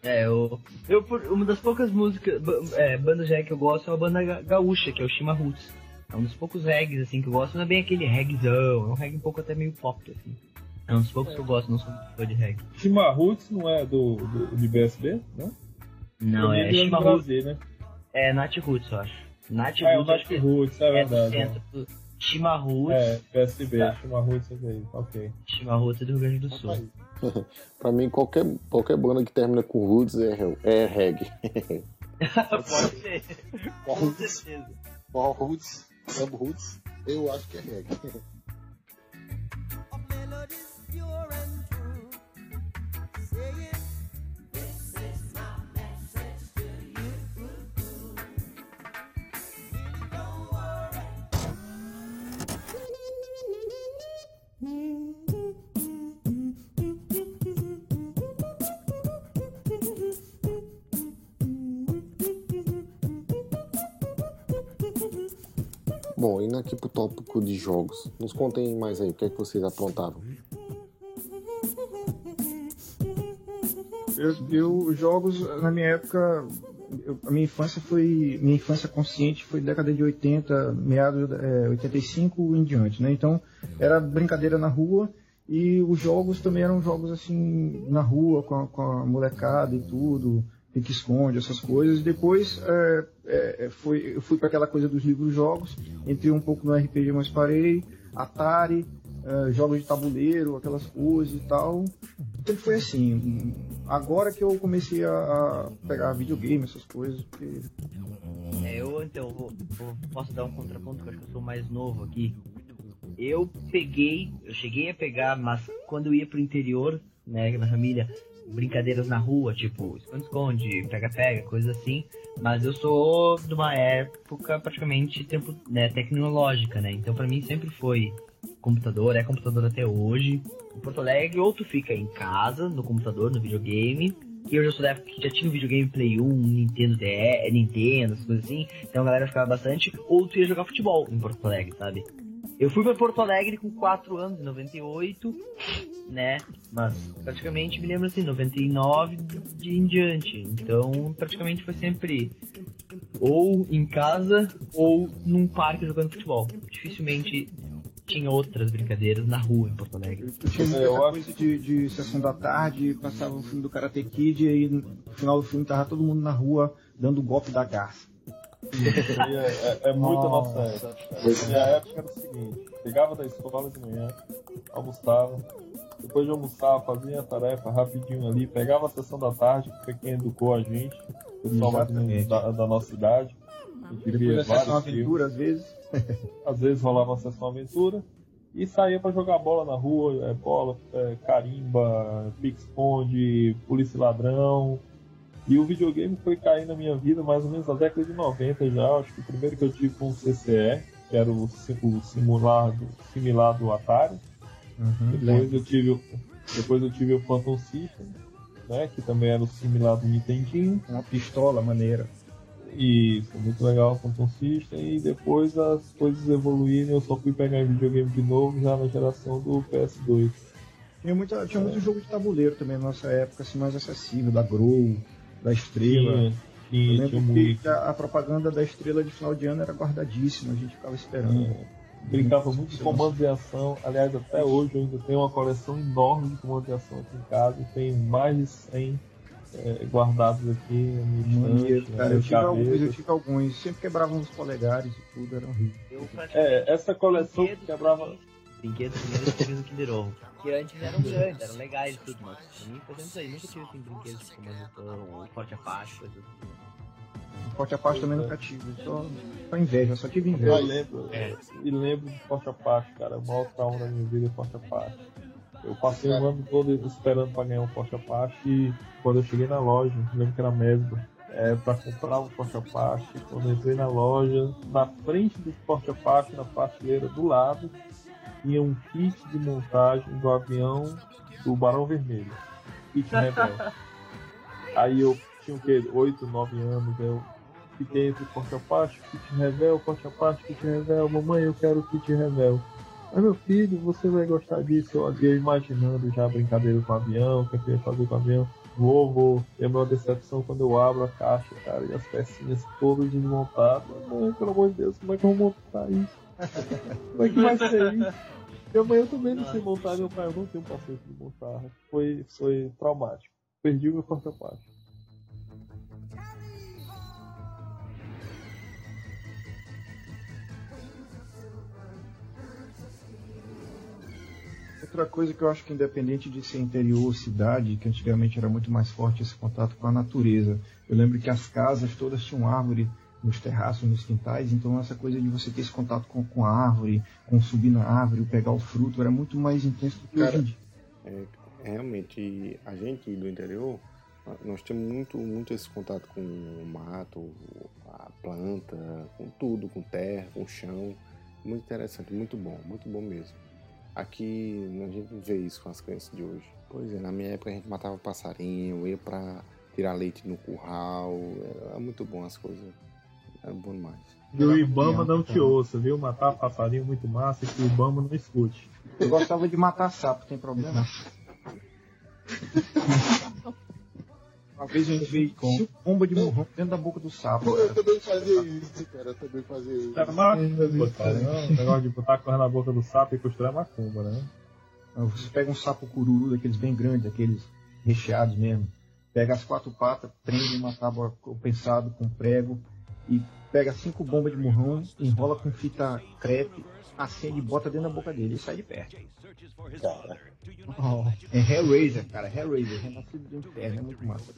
É, eu, eu por- uma das poucas músicas, é, bandas de reggae que eu gosto é uma banda ga- gaúcha, que é o Shima Roots. É um dos poucos reggaes, assim, que eu gosto, não é bem aquele reggaezão, é um reggae um pouco até meio pop, assim. É um dos poucos que eu gosto, não sou muito fã de reggae. Shima Roots não é do, do de BSB, não? Não, é do Shima Roots, né? É Nat Roots, eu acho. Nat Ah, é Roots, acho Nat que Roots, é do verdade. centro do Shima Roots, É, PSB, Tá. Shima Roots é ok. Shima Roots é do Rio Grande do Sul. [LAUGHS] pra mim, qualquer, qualquer banda que termina com roots é, é reggae. [LAUGHS] Pode ser, com certeza. Paul Roots, Sam Roots, eu acho que é reggae. Bom, indo aqui pro tópico de jogos, nos contem mais aí, o que é que vocês aprontaram? eu, eu jogos na minha época, eu- a minha infância foi, minha infância consciente foi década de 80, meados é, 85 em diante, né? Então era brincadeira na rua e os jogos também eram jogos assim na rua com a, com a molecada e tudo, pique esconde essas coisas. Depois é, é, foi, eu fui para aquela coisa dos livros jogos, entrei um pouco no RPG, mas parei, Atari, é, jogos de tabuleiro, aquelas coisas e tal. Sempre foi assim. Agora que eu comecei a, pegar videogame, essas coisas, porque É, eu então vou, vou- posso dar um contraponto, que eu acho que eu sou mais novo aqui. Eu peguei, eu cheguei a pegar, mas quando eu ia pro interior, né, na família, brincadeiras na rua, tipo esconde-esconde, pega-pega, coisas assim. Mas eu sou de uma época praticamente tempo, né, tecnológica, né? Então pra mim sempre foi computador, é computador até hoje. Em Porto Alegre, ou tu fica em casa, no computador, no videogame. E eu já sou da época que já tinha o videogame Play 1, Nintendo DS, Nintendo, essas coisas assim. Então a galera ficava bastante. Ou tu ia jogar futebol em Porto Alegre, sabe? Eu fui pra Porto Alegre com 4 anos, em 98, né? Mas praticamente me lembro assim, 99 de, de em diante. Então praticamente foi sempre ou em casa ou num parque jogando futebol. Dificilmente tinha outras brincadeiras na rua em Porto Alegre. eu tinha muita coisa de, de sessão da tarde, passava o filme do Karate Kid e aí no final do filme tava todo mundo na rua dando o golpe da garça. É, é, é muito a nossa Nossa, época. Minha época era o seguinte, chegava da escola de manhã, almoçava, depois de almoçar, fazia a tarefa rapidinho ali, pegava a sessão da tarde, que foi quem educou a gente, o pessoal mais da, da nossa idade. A gente via vários aventura, às vezes. Às vezes rolava uma sessão aventura e saía pra jogar bola na rua, é, bola, é, carimba, pique-esconde, polícia ladrão. E o videogame foi cair na minha vida mais ou menos na década de 90 já. Acho que o primeiro que eu tive foi um CCE, que era o, si- o simulado, similar do Atari. depois, lembro. eu tive, o- depois eu tive o Phantom System, né, que também era o similar do Nintendinho. Uma pistola maneira. Isso, muito legal o Phantom System. E depois as coisas evoluíram eu só fui pegar videogame de novo já na geração do PS2. Tinha, muita, tinha muito jogo de tabuleiro também na nossa época, assim, mais acessível, da Grow, da Estrela. Tinha, tinha, Eu lembro que muito. a, a propaganda da Estrela de final de ano era guardadíssima, a gente ficava esperando. É. Brincava muito de comando de ação. Aliás, até hoje eu ainda tenho uma coleção enorme de comando de ação aqui em casa. Tenho mais de 100 é, guardados aqui Mania, estante, cara, eu tive, alguns, eu tive alguns, sempre quebravam os polegares e tudo, era horrível. É, essa coleção que quebrava. Brinquedos que eu tive no Kinder Ovo. [LAUGHS] Que antes eram grandes, eram legais e tudo, mas pra mim foi sempre isso aí. Nunca tive assim, brinquedos como Hamilton, Forte Apache, coisas assim. Um Forte Apache também nunca tive, só, só inveja, só tive Eu inveja. lembro, e lembro de Forte Apache, cara. O maior trauma da minha vida é Forte Apache. Eu passei o ano todo esperando pra ganhar um Forte Apache e quando eu cheguei na loja, lembro que era Mesbro, é, pra comprar um Forte Apache, quando eu entrei na loja, na frente do Forte Apache, na prateleira do lado, tinha um kit de montagem do avião do Barão Vermelho. Kit Rebel. [LAUGHS] Aí eu tinha o quê? 8, 9 anos, eu fiquei entre Forte Apache, Kit Revel, Forte Apache, Kit Revel, mamãe eu quero Kit Revel. Mas meu filho, você vai gostar disso, eu, eu imaginando já a brincadeira com o avião, o que eu ia fazer com o avião. Vou, vou. E a minha decepção quando eu abro a caixa, cara, e as pecinhas todas desmontadas. Mãe, pelo amor de Deus, como é que eu vou montar isso? Como é que vai ser isso? [LAUGHS] Minha mãe eu também não sei montar, meu pai eu não tenho paciência de montar. Foi, foi traumático. Perdi o meu Forte Apache. Outra coisa que eu acho que independente de ser interior ou cidade, que antigamente era muito mais forte esse contato com a natureza. Eu lembro que as casas todas tinham árvore nos terraços, nos quintais, então essa coisa de você ter esse contato com, com a árvore, com subir na árvore, pegar o fruto, era muito mais intenso do que Cara, hoje em dia. É, realmente, a gente do interior, nós temos muito, muito esse contato com o mato, a planta, com tudo, com terra, com chão. Muito interessante, muito bom, muito bom mesmo. Aqui a gente não vê isso com as crianças de hoje. Pois é, na minha época a gente matava passarinho, ia pra tirar leite no curral, era muito bom as coisas. Era bom demais. E o Ibama não te ouça, viu? Matar passarinho muito massa que o Ibama não escute. Eu gostava de matar sapo, tem problema? Uma vez eu enfiei cinco bombas de morrão dentro da boca do sapo. Cara. eu também fazia isso, cara. Eu também fazia isso. Era macumba, cara. Não, o negócio de botar a coisa na boca do sapo e costurar é macumba, né? Você pega um sapo cururu, daqueles bem grandes, aqueles recheados mesmo. Pega as quatro patas, prende uma tábua compensado com prego e pega cinco bombas de morrão, enrola com fita crepe, acende e bota dentro da boca dele e sai de perto. Cara. É Hellraiser, cara. Hellraiser, renascido do inferno, é muito massa.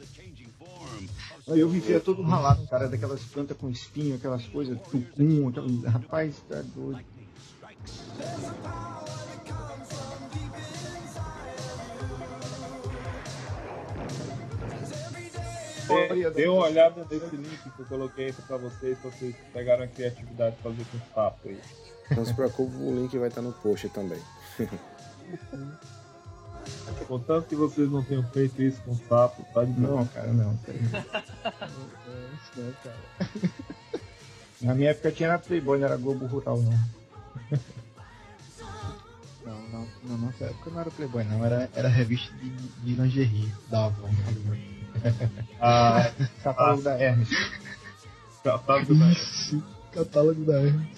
Eu vivia todo ralado, cara, daquelas plantas com espinho, aquelas coisas, tucum, aquelas... rapaz, tá doido. Dê, dê uma olhada nesse link que eu coloquei aí pra vocês, pra vocês pegarem a criatividade de fazer com o sapo aí. Não se preocupe, o link vai estar no post também. [LAUGHS] Contanto que vocês não tenham feito isso com o sapo, tá de boa. Não, cara, não. Cara. Não, cara. Na minha época tinha na Playboy, não era Globo Rural, não. [LAUGHS] Não, não, na nossa época não era Playboy, não. Era, era revista de, de lingerie da Avon. [LAUGHS] Ah, Catálogo da Hermes. [LAUGHS] Catálogo da Isso, catálogo da Hermes.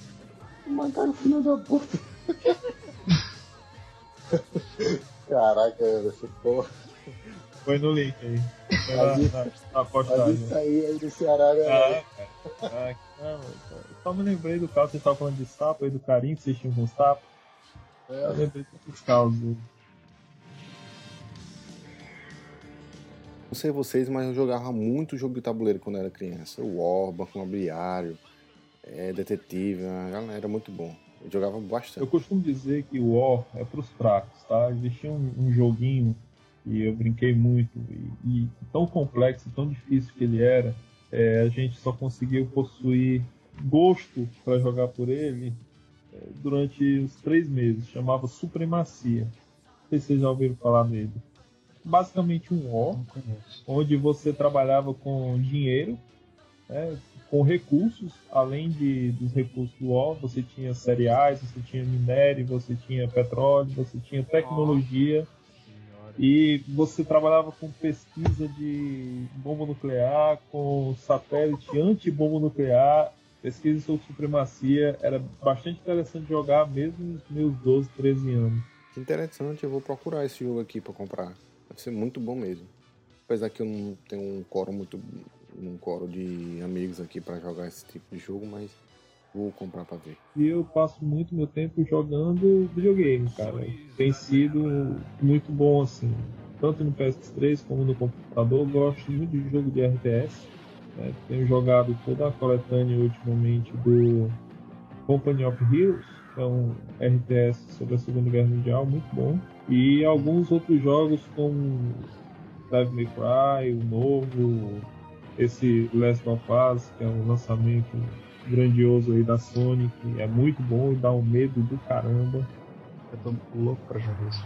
Mandaram filho da puta. [LAUGHS] Caraca, essa porra. Foi no link aí. Foi na, isso- na, na Mas postagem. isso aí aí do Ceará, né? Ah. Ah, não, só me lembrei do caso, vocês estavam falando de sapo aí, do carinho que vocês tinham com o sapo. É. Eu lembrei dos casos. Não sei vocês, mas eu jogava muito jogo de tabuleiro quando era criança. O War, Banco Imobiliário, é, Detetive, galera era muito bom. Eu jogava Eu bastante. costumo dizer que o War é pros fracos, tá? Existia um, um joguinho e eu brinquei muito e, e tão complexo, tão difícil que ele era, é, a gente só conseguiu possuir gosto para jogar por ele é, durante os três meses. Chamava Supremacia. Não sei se vocês já ouviram falar nele. Basicamente um conheço. onde você trabalhava com dinheiro, né, com recursos, além de, dos recursos do óleo, você tinha cereais, você tinha minério, você tinha petróleo, você tinha tecnologia e você trabalhava com pesquisa de bomba nuclear, com satélite anti-bomba nuclear, pesquisa sobre supremacia, era bastante interessante jogar mesmo nos meus 12, 13 anos. Que interessante, eu vou procurar esse jogo aqui pra comprar. Deve ser muito bom mesmo. Apesar que eu não tenho um coro muito. um coro de amigos aqui pra jogar esse tipo de jogo, mas vou comprar pra ver. E eu passo muito meu tempo jogando videogame, cara. Tem sido muito bom assim. Tanto no PS3 como no computador. Eu gosto muito de jogo de RTS. né? Tenho jogado toda a coletânea ultimamente do Company of Heroes, que é um RTS sobre a Segunda Guerra Mundial, muito bom. E alguns outros jogos como Devil May Cry, o novo, esse Last of Us, que é um lançamento grandioso aí da Sony, que é muito bom e dá um medo do caramba. Eu tô louco pra jogar isso.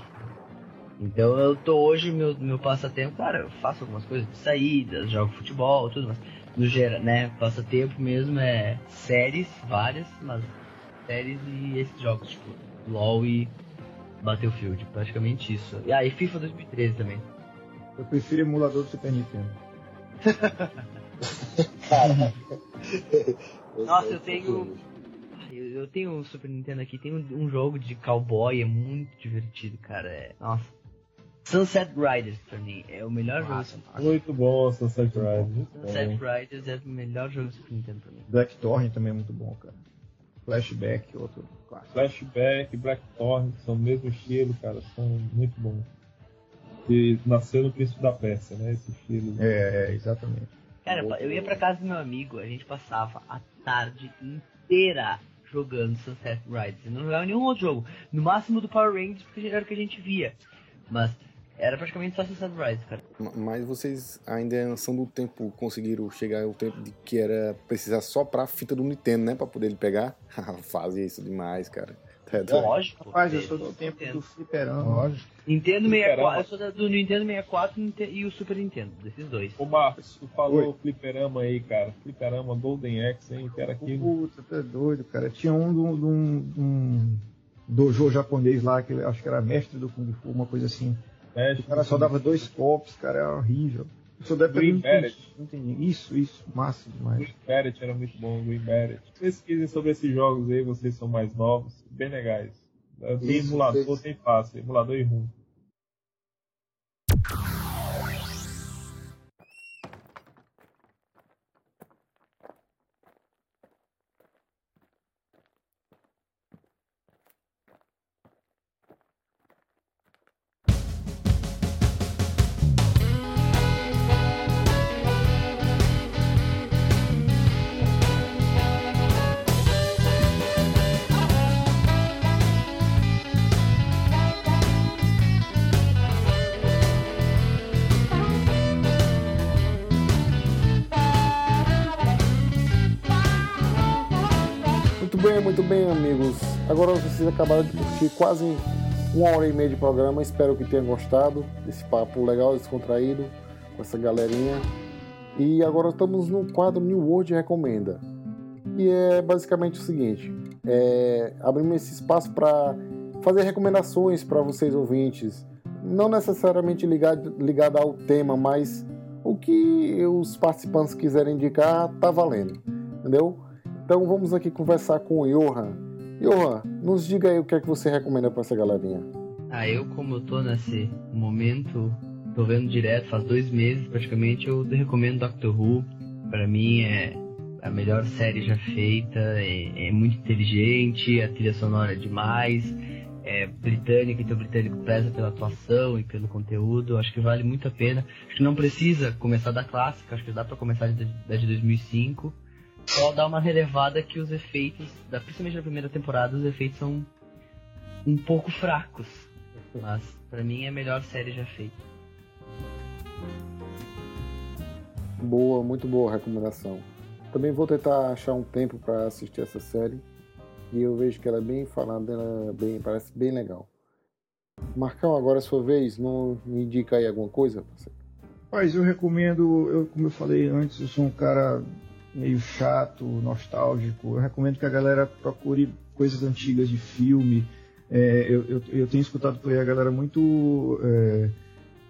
Então eu tô hoje, meu, meu passatempo, claro, eu faço algumas coisas de saídas, jogo futebol, tudo, mas no geral, né, passatempo mesmo é séries, várias, mas séries e esses jogos, tipo, LOL e Battlefield, praticamente isso. E aí FIFA 2013 também. Eu prefiro emulador do Super Nintendo. [LAUGHS] Nossa, eu tenho. Eu, eu tenho um Super Nintendo aqui, tem um, um jogo de cowboy, é muito divertido, cara. É, nossa. Sunset Riders pra mim é o melhor jogo. do Super Muito bom Sunset Riders. Sunset. Riders é o melhor jogo do Super Nintendo pra mim. Blackthorn também é muito bom, cara. Flashback, outro clássico. Flashback, Blackthorn, que são o mesmo estilo, cara, são muito bons. E nasceu no Príncipe da Pérsia, né? Esse estilo. É, é, exatamente. Cara, eu ia pra casa do meu amigo, a gente passava a tarde inteira jogando Sunset Riders. Eu não jogava nenhum outro jogo. No máximo do Power Rangers, porque era o que a gente via. Mas era praticamente só Sunset Riders, cara. Ma- Mas vocês ainda são do tempo, conseguiram chegar ao tempo de que era precisar só pra fita do Nintendo, né? Pra poder ele pegar. [LAUGHS] Fazia isso demais, cara. Tá doido. Lógico. Rapaz, eu sou do tempo do fliperama. Lógico. Nintendo Fliperama. 64, eu sou do Nintendo 64 e e o Super Nintendo, desses dois. Ô Marcos, tu falou Oi. fliperama aí, cara. Fliperama Golden Axe, hein? Que era aquilo. Puta, tá doido, cara. Tinha um de um, um, dojo japonês lá, que acho que era mestre do Kung Fu, uma coisa assim. Mexe, O cara só dava dois copos, cara, era horrível. Seu deve Green Beret. entendi. Isso, isso, massa demais. Green Beret era muito bom, Green Beret. Pesquisem sobre esses jogos aí, vocês são mais novos, bem legais. Tem Isso, emulador, tem fácil, emulador e rum. Vocês acabaram de curtir quase uma hora e meia de programa. Espero que tenham gostado desse papo legal, descontraído, com essa galerinha. E agora estamos no quadro New World Recomenda. E é basicamente o seguinte: é, abrimos esse espaço para fazer recomendações para vocês ouvintes. Não necessariamente ligado, ligado ao tema, mas o que os participantes quiserem indicar, tá valendo. Entendeu? Então vamos aqui conversar com o Johan. Johan, nos diga aí o que é que você recomenda para essa galerinha. Ah, eu como eu tô nesse momento, tô vendo direto, faz dois meses praticamente, eu recomendo Doctor Who. Pra mim é a melhor série já feita, é, é muito inteligente, a trilha sonora é demais, é britânica, então o britânico preza pela atuação e pelo conteúdo, acho que vale muito a pena. Acho que não precisa começar da clássica, acho que dá pra começar da de 2005. Só dar uma relevada que os efeitos, da, principalmente na primeira temporada, os efeitos são um pouco fracos. Mas pra mim é a melhor série já feita. Boa, muito boa recomendação. Também vou tentar achar um tempo para assistir essa série. E eu vejo que ela é bem falada, ela é bem, parece bem legal. Marcão, agora é sua vez, não me indica aí alguma coisa? Mas eu recomendo, eu, como eu falei antes, eu sou um cara meio chato, nostálgico. Eu recomendo que a galera procure coisas antigas de filme. É, eu, eu, eu tenho escutado por aí a galera muito é,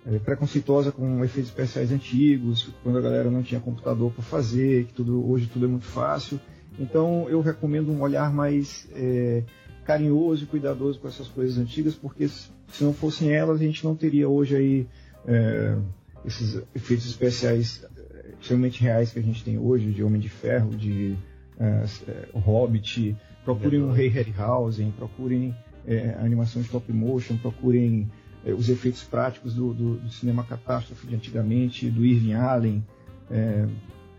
é, preconceituosa com efeitos especiais antigos, quando a galera não tinha computador para fazer, que tudo, hoje tudo é muito fácil. Então eu recomendo um olhar mais é, carinhoso e cuidadoso com essas coisas antigas, porque se não fossem elas a gente não teria hoje aí é, esses efeitos especiais extremamente reais que a gente tem hoje, de Homem de Ferro, de é, é, Hobbit. Procurem o Rei Harryhausen, procurem é, a animação stop motion, procurem é, os efeitos práticos do, do- do cinema catástrofe de antigamente, do Irving Allen. É,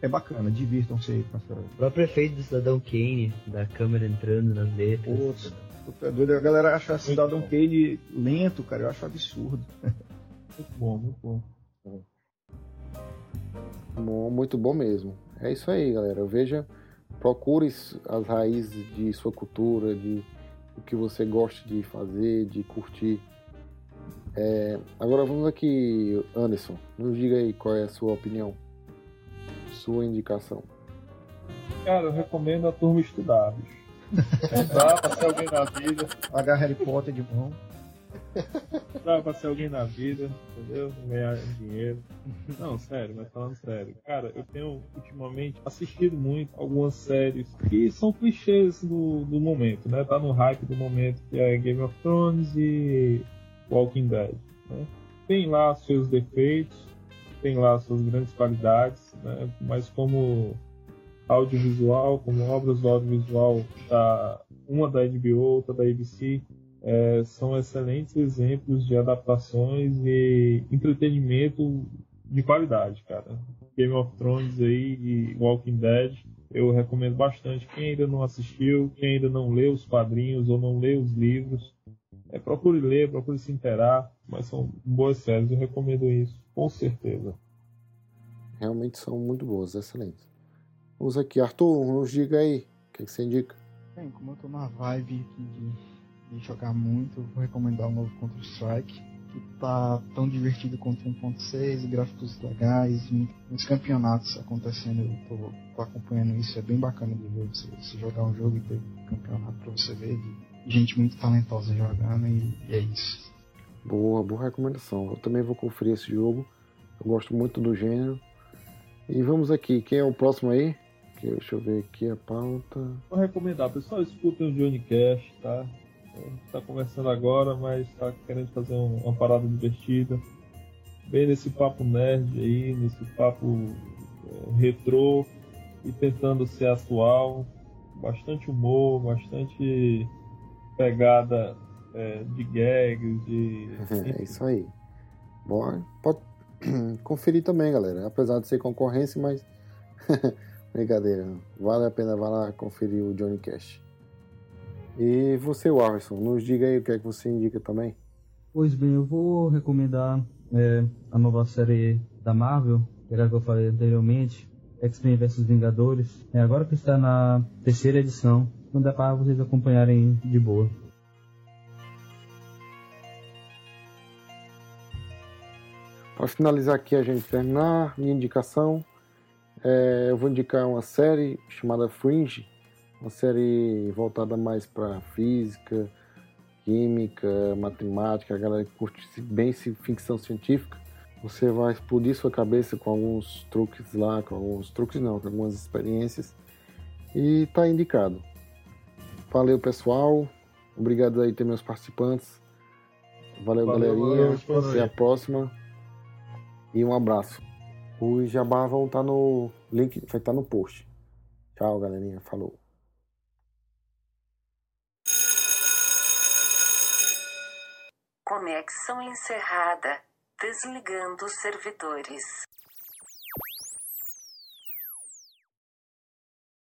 é bacana, divirtam-se aí com essa. O próprio efeito do Cidadão Kane, da câmera entrando nas letras. Puta, é doido, a galera acha Cidadão Kane lento, cara, eu acho absurdo. Muito bom, muito bom. [LAUGHS] Bom, muito bom mesmo. É isso aí, galera. Veja, procure as raízes de sua cultura, de o que você gosta de fazer, de curtir. É, agora vamos aqui, Anderson. Nos diga aí qual é a sua opinião, sua indicação. Cara, eu recomendo a turma estudar, bicho. Pra ser alguém na vida. Pagar Harry Potter de mão. Dá pra ser alguém na vida, entendeu? Ganhar dinheiro. Não, sério, mas falando sério. Cara, eu tenho ultimamente assistido muito algumas séries que são clichês do, do momento, né? Tá no hype do momento, que é Game of Thrones e Walking Dead. Né? Tem lá seus defeitos, tem lá suas grandes qualidades, né? Mas como audiovisual, como obras do audiovisual, da, uma da HBO, outra da ABC, é, são excelentes exemplos de adaptações e entretenimento de qualidade, cara. Game of Thrones aí e Walking Dead eu recomendo bastante. Quem ainda não assistiu, quem ainda não leu os quadrinhos ou não leu os livros, é, procure ler, procure se inteirar, mas são boas séries, eu recomendo isso, com certeza. Realmente são muito boas, excelentes. Vamos aqui, Arthur, nos diga aí, o que, que você indica? Bem, como eu tô na vibe aqui de, de jogar muito, vou recomendar o novo Counter-Strike, que tá tão divertido quanto 1.6, gráficos legais, muitos campeonatos acontecendo, eu tô, tô acompanhando isso, é bem bacana de ver você, você jogar um jogo e ter campeonato pra você ver, de gente muito talentosa jogando e, e é isso. Boa, boa recomendação. Eu também vou conferir esse jogo. Eu gosto muito do gênero. E vamos aqui, quem é o próximo aí? Que- Deixa eu ver aqui a pauta. Vou recomendar, pessoal, escutem o Johnny Cash, tá? A gente tá conversando agora, mas tá querendo fazer um- uma parada divertida. Bem nesse papo nerd aí, nesse papo é, retrô e tentando ser atual. Bastante humor, bastante pegada é, de gags, de. [LAUGHS] É isso aí. Bom, pode [CLEARS THROAT] conferir também, galera. Apesar de ser concorrência, mas. [LAUGHS] Brincadeira. Vale a pena, vai lá conferir o Johnny Cash. E você, Warson, nos diga aí o que é que você indica também. Pois bem, eu vou recomendar é, a nova série da Marvel, que era que eu falei anteriormente, X-Men vs Vingadores. É agora que está na terceira edição, então dá para vocês acompanharem de boa. Para finalizar aqui, a gente terminar, minha indicação, é, eu vou indicar uma série chamada Fringe, uma série voltada mais para física, química, matemática, a galera que curte bem ficção científica. Você vai explodir sua cabeça com alguns truques lá, com alguns truques não, com algumas experiências. E tá indicado. Valeu, pessoal. Obrigado aí ter meus participantes. Valeu, Valeu, galerinha. valeu, Até a próxima. E um abraço. Os jabá vão estar no link, vai estar no post. Tchau, galerinha. Falou. Conexão encerrada. Desligando os servidores.